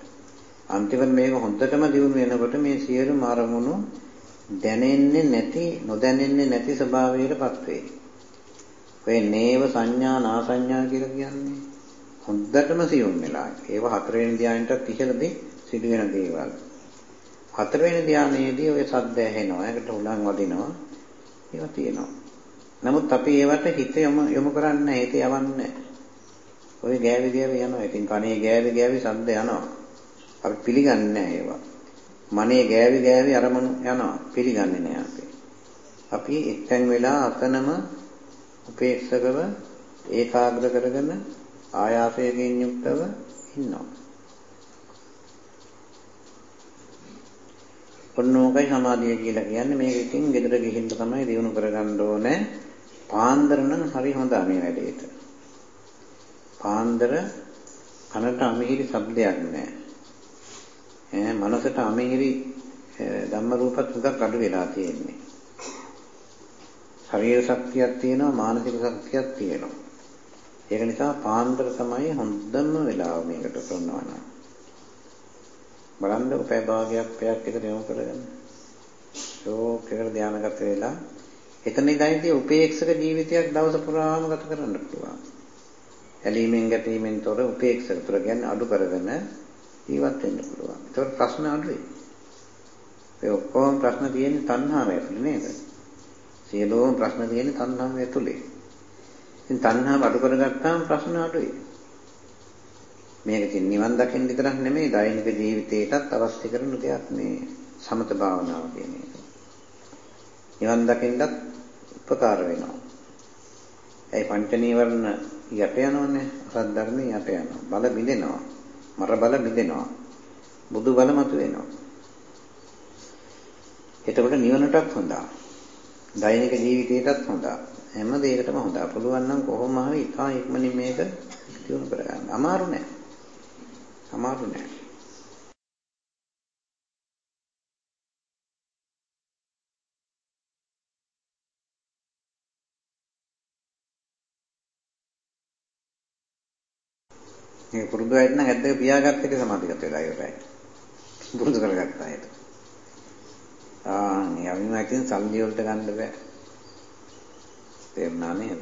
Speaker 1: අන්තිමට මේක හොඳටම දියුණු වෙනකොට මේ සියලුම අරමුණු දැනෙන්නේ නැති නොදැනෙන්නේ නැති ස්වභාවයකටපත් වෙයි. ඔය නේව සංඥා නාසඤ්ඤා කියලා කියන්නේ හොඳටම සියුම් වෙලා. ඒව හතරවෙනි ධ්‍යානෙටත් ඉහළදී සිදුවෙන දේවල්. හතරවෙනි ධ්‍යානයේදී ඔය සද්ද ඇහෙනවා. ඒකට උලන් වදිනවා. ඒවා තියෙනවා. නමුත් අපි ඒවට හිත යොමු යොමු කරන්නේ හිත යවන්නේ ඔය ගෑවි ගෑවි යනවා. ඉතින් කනේ ගෑවි ගෑවි සද්ද යනවා. අපි පිළිගන්නේ නැහැ ඒවා. මනේ ගෑවි ගෑවි අරමුණු යනවා. පිළිගන්නේ නැහැ අපි. අපි එක්තැන් වෙලා අතනම උපේක්ෂකව ඒකාග්‍ර කරගෙන ආයාසයෙන් යුක්තව ඉන්නවා. ඔන්නෝකයි සමාධිය කියලා කියන්නේ මේක ඉතින් ගෙදර ගිහින් තමයි දිනු කරගන්න ඕනේ. පාන්දර නම් හරි හොඳයි මේ වැඩේට. පාන්දර කනට අමිහිරි ශබ්දයක් නැහැ. ඈ මනසට අමිහිරි ධම්ම රූපත් හුඟක් අඩු වෙලා තියෙන්නේ. ශරීර ශක්තියක් තියෙනවා මානසික ශක්තියක් තියෙනවා. ඒක නිසා පාන්දර තමයි හොඳම වෙලාව මේකට කරනවා. බලන්න පැය භාගයක් පැයක් විතර යොමු කරගන්න. ෂෝක් එකට ධානයගත වෙලා එතන ඉඳන්දී උපේක්ෂක ජීවිතයක් දවස පුරාම ගත කරන්න පුළුවන්. ඇලීමෙන් ගැටීමෙන් තොර උපේක්ෂක තුර කියන්නේ අඩු කරගෙන ජීවත් වෙන්න පුළුවන්. ඒතකොට ප්‍රශ්න අඩුයි. ඒ ඔක්කොම ප්‍රශ්න තියෙන්නේ තණ්හාව ඇතුලේ නේද? සියලුම ප්‍රශ්න තියෙන්නේ තණ්හාව ඇතුලේ. ඉතින් තණ්හාව අඩු කරගත්තාම ප්‍රශ්න අඩුයි. මේක ඉතින් නිවන් දකින්න විතරක් නෙමෙයි දෛනික ජීවිතේටත් අවශ්‍ය කරන දෙයක් මේ සමත භාවනාව කියන එක. නිවන් දකින්නත් උපකාර වෙනවා. ඒ පංච නීවරණ යට යනවනේ අසත් ධර්මයේ යට යනවා. බල බිඳෙනවා. මර බල බිඳෙනවා. බුදු බල මතු වෙනවා. එතකොට නිවනටත් හොඳා. දෛනික ජීවිතේටත් හොඳා. හැම දෙයකටම හොඳා. පුළුවන් නම් කොහොම හරි ඉතා ඉක්මනින් මේක දිනු කරගන්න. අමාරු නෑ. අමාරු නෑ. මේ පුරුදු වෙන්න නම් ඇද්දක පියාගත්ත එක සමාධිගත වෙලා ඉවරයි. පුරුදු කරගත්තා ඒක. ආ මේ අවිමැකින් සල්ලි වලට ගන්න බෑ. තේරුණා නේද?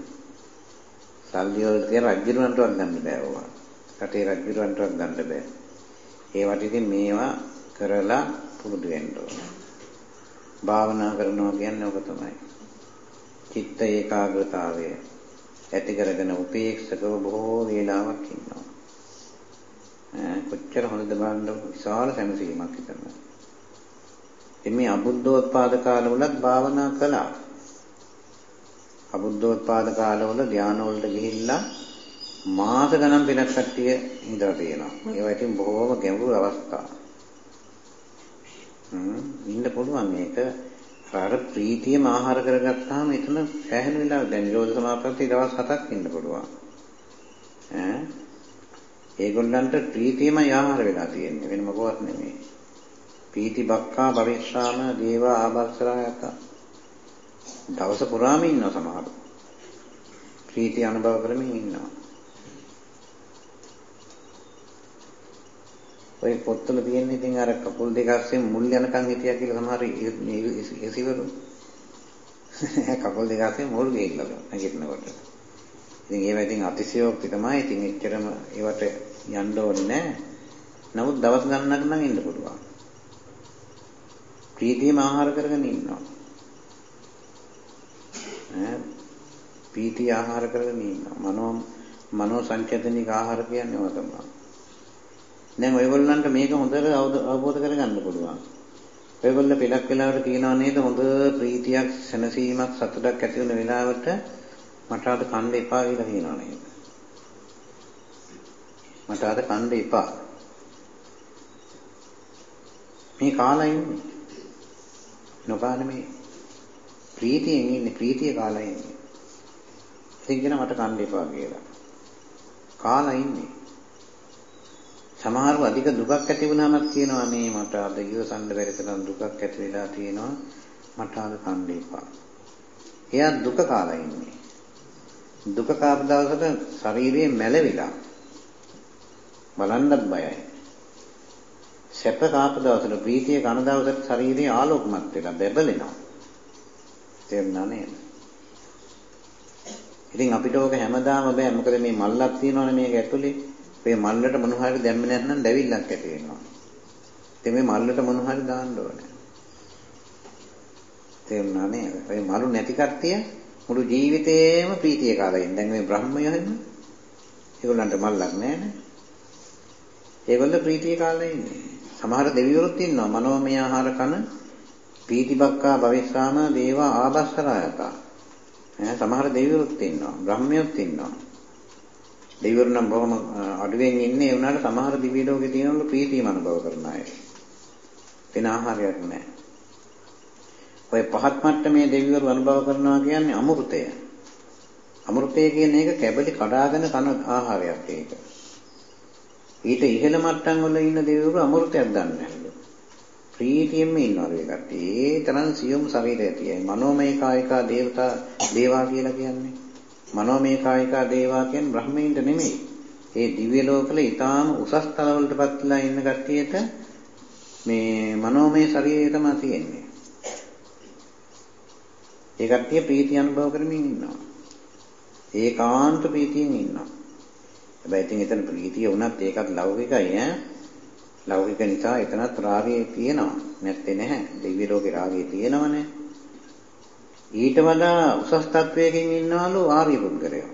Speaker 1: සල්ලි වලට තියන රජ්ජුරුවන්ටවත් ගන්න බෑ ඕවා. රටේ රජ්ජුරුවන්ටවත් ගන්න බෑ. ඒවට ඉතින් මේවා කරලා පුරුදු වෙන්න ඕන. භාවනා කරනවා කියන්නේ ඔක තමයි. චිත්ත ඒකාග්‍රතාවය ඇති කරගෙන උපේක්ෂකව බොහෝ වේලාවක් ඉන්නවා. කොච්චර හොඳද බලන්න විශාල සැනසීමක් හිතනවා. එමේ අබුද්ධෝත්පාද කාලවලත් භාවනා කළා. අබුද්ධෝත්පාද කාලවල ධානවලට ගිහිල්ලා මාස ගණන් වෙනක් කට්ටිය ඉඳලා තියෙනවා. ඒවා ඉතින් බොහෝම ගැඹුරු අවස්ථා. හ්ම් ඉන්න පුළුවන් මේක අර ප්‍රීතියම ආහාර කරගත්තාම එතන සෑහෙන වෙලාවක් දැන් නිරෝධ සමාපatti දවස් 7ක් ඉන්න පුළුවන්. ඈ ඒගොල්ලන්ට ප්‍රීතියමයි ආහාර වෙලා තියෙන්නේ වෙන මොකවත් නෙමෙයි. පීති බක්කා භවිෂාම දේවා ආභර්ෂරායත දවස පුරාම ඉන්නවා සමහර. ප්‍රීති අනුභව කරමින් ඉන්නවා. ඔය පොත්වල තියෙන ඉතින් අර කකුල් දෙක අස්සෙන් මුල් යනකම් හිටියා කියලා සමහර එසිවරු *laughs* කකුල් දෙක අස්සෙන් මුල් ගිහිල්ලා නැගිටිනකොට. ඉතින් ඒවා ඉතින් අතිශයෝක්ති තමයි. ඉතින් එච්චරම ඒවට යන්න ඕනේ නැහැ. නමුත් දවස් ගණනක් නම් ඉන්න පුළුවන්. ප්‍රීතියම ආහාර කරගෙන ඉන්නවා. ඈ පීති ආහාර කරගෙන ඉන්නවා. මනෝ මනෝ සංචේතනික ආහාර කියන්නේ ඔය තමයි. දැන් ඔයගොල්ලන්ට මේක හොඳට අවබෝධ කරගන්න පුළුවන්. ඔයගොල්ලෝ පිටක් වෙලාවට කියනවා නේද හොඳ ප්‍රීතියක් සැනසීමක් සතුටක් ඇති වෙන වෙලාවට මට අද කන්න එපා කියලා කියනවා නේද? මට අද කන්න එපා. මේ කාලා ඉන්නේ. නොකාන මේ ප්‍රීතියෙන් ඉන්නේ ප්‍රීතිය කාලා ඉන්නේ. ඉතින් කියන මට කන්න එපා කියලා. කාලා ඉන්නේ. සමහරව අධික දුකක් ඇති වුණාමත් කියනවා මේ මට අද ඉවසන්න බැරි තරම් දුකක් ඇති වෙලා තියෙනවා මට අද කන්න එපා. එයා දුක කාලා ඉන්නේ. දුක කාප දවසට ශරීරයේ මැලවිලා බලන්නත් බයයි. සැප කාප දවසට ප්‍රීතිය කන දවසට ශරීරය ආලෝකමත් වෙලා බැබලෙනවා. තේරුණා නේද? ඉතින් අපිට ඕක හැමදාම බෑ මොකද මේ මල්ලක් තියෙනවනේ මේක ඇතුලේ. මේ මල්ලට මොන හරි දැම්මේ නැත්නම් දැවිල්ලක් ඇති වෙනවා. ඉතින් මේ මල්ලට මොන හරි දාන්න ඕනේ. තේරුණා නේද? මේ මලු නැති කට්ටිය මුළු ජීවිතේම ප්‍රීතිය කාලා ඉන්නේ. දැන් මේ බ්‍රහ්මයෝ එහෙම ඒගොල්ලන්ට මල්ලක් නැහැ ඒගොල්ලෝ ප්‍රීතිය කාලා ඉන්නේ. සමහර දෙවිවරුත් ඉන්නවා මනෝමය ආහාර කන පීතිබක්කා භවිස්සාම දේවා ආබස්සරායතා. ඈ සමහර දෙවිවරුත් ඉන්නවා බ්‍රහ්මයෝත් ඉන්නවා. දෙවිවරු නම් බොහොම අඩුවෙන් ඉන්නේ ඒ වුණාට සමහර දිව්‍ය ලෝකේ තියෙනවලු ප්‍රීතියම අනුභව කරන අය. වෙන ආහාරයක් නැහැ. ඔය පහත් මට්ටමේ දෙවිවරු අනුභව කරනවා කියන්නේ අමෘතය. අමෘතය කියන එක කැබලි කඩාගෙන කන ආහාරයක් ඒක. ඊට ඉහළ මට්ටම් වල ඉන්න දෙවිවරු අමෘතයක් දන්නේ නැහැ. ප්‍රීතියෙන්ම ඉන්නවා ඒ කට්ටිය. ඒ තරම් සියුම් ශරීරය තියෙයි. මනෝමය කායිකා දේවතා දේවා කියලා කියන්නේ. මනෝමය කායිකා දේවා කියන්නේ බ්‍රහ්මයින්ට නෙමෙයි. ඒ දිව්‍ය ලෝකවල ඊටාම උසස් තලවලටපත් වෙලා ඉන්න කට්ටියට මේ මනෝමය ශරීරය තමයි තියෙන්නේ. ඒ කට්ටිය ප්‍රීතිය අනුභව කරමින් ඉන්නවා. ඒකාන්ත ප්‍රීතියෙන් ඉන්නවා. හැබැයි ඉතින් එතන ප්‍රීතිය වුණත් ඒකත් ලෞකිකයි ඈ. ලෞකික නිසා එතනත් රාගය තියෙනවා. නැත්තේ නැහැ. දිව්‍ය ලෝකේ රාගය තියෙනවනේ. ඊට වඩා උසස් තත්වයකින් ඉන්නවලු ආර්ය පුද්ගලයෝ.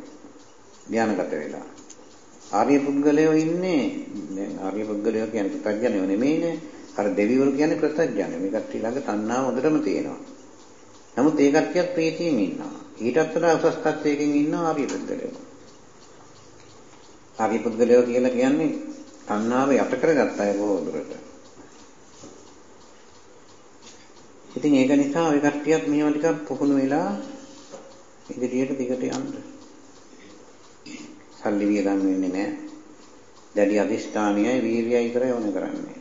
Speaker 1: ධානගත වෙලා. ආර්ය පුද්ගලයෝ ඉන්නේ දැන් ආර්ය පුද්ගලයෝ කියන්නේ ප්‍රත්‍යඥයෝ නෙමෙයිනේ. අර දෙවිවරු කියන්නේ ප්‍රත්‍යඥයෝ. මේ කට්ටිය ළඟ තණ්හාව හොඳටම තියෙනවා. නමුත් ඒ කට්ටියත් ප්‍රීතියෙන් ඉන්නවා. ඊටත් වඩා උසස් තත්වයකින් ඉන්නවා ආර්ය පුද්ගලයෝ. ආර්ය පුද්ගලයෝ කියලා කියන්නේ තණ්හාව යට කරගත් අය බොහෝ දුරට. ඉතින් ඒක නිසා ඔය කට්ටියත් මේව ටිකක් පුහුණු වෙලා ඉදිරියට දිගට යන්න. සල්ලි වියදම් වෙන්නේ නැහැ. දැඩි අධිෂ්ඨානයයි වීරියයි කරේ ඕනේ කරන්නේ.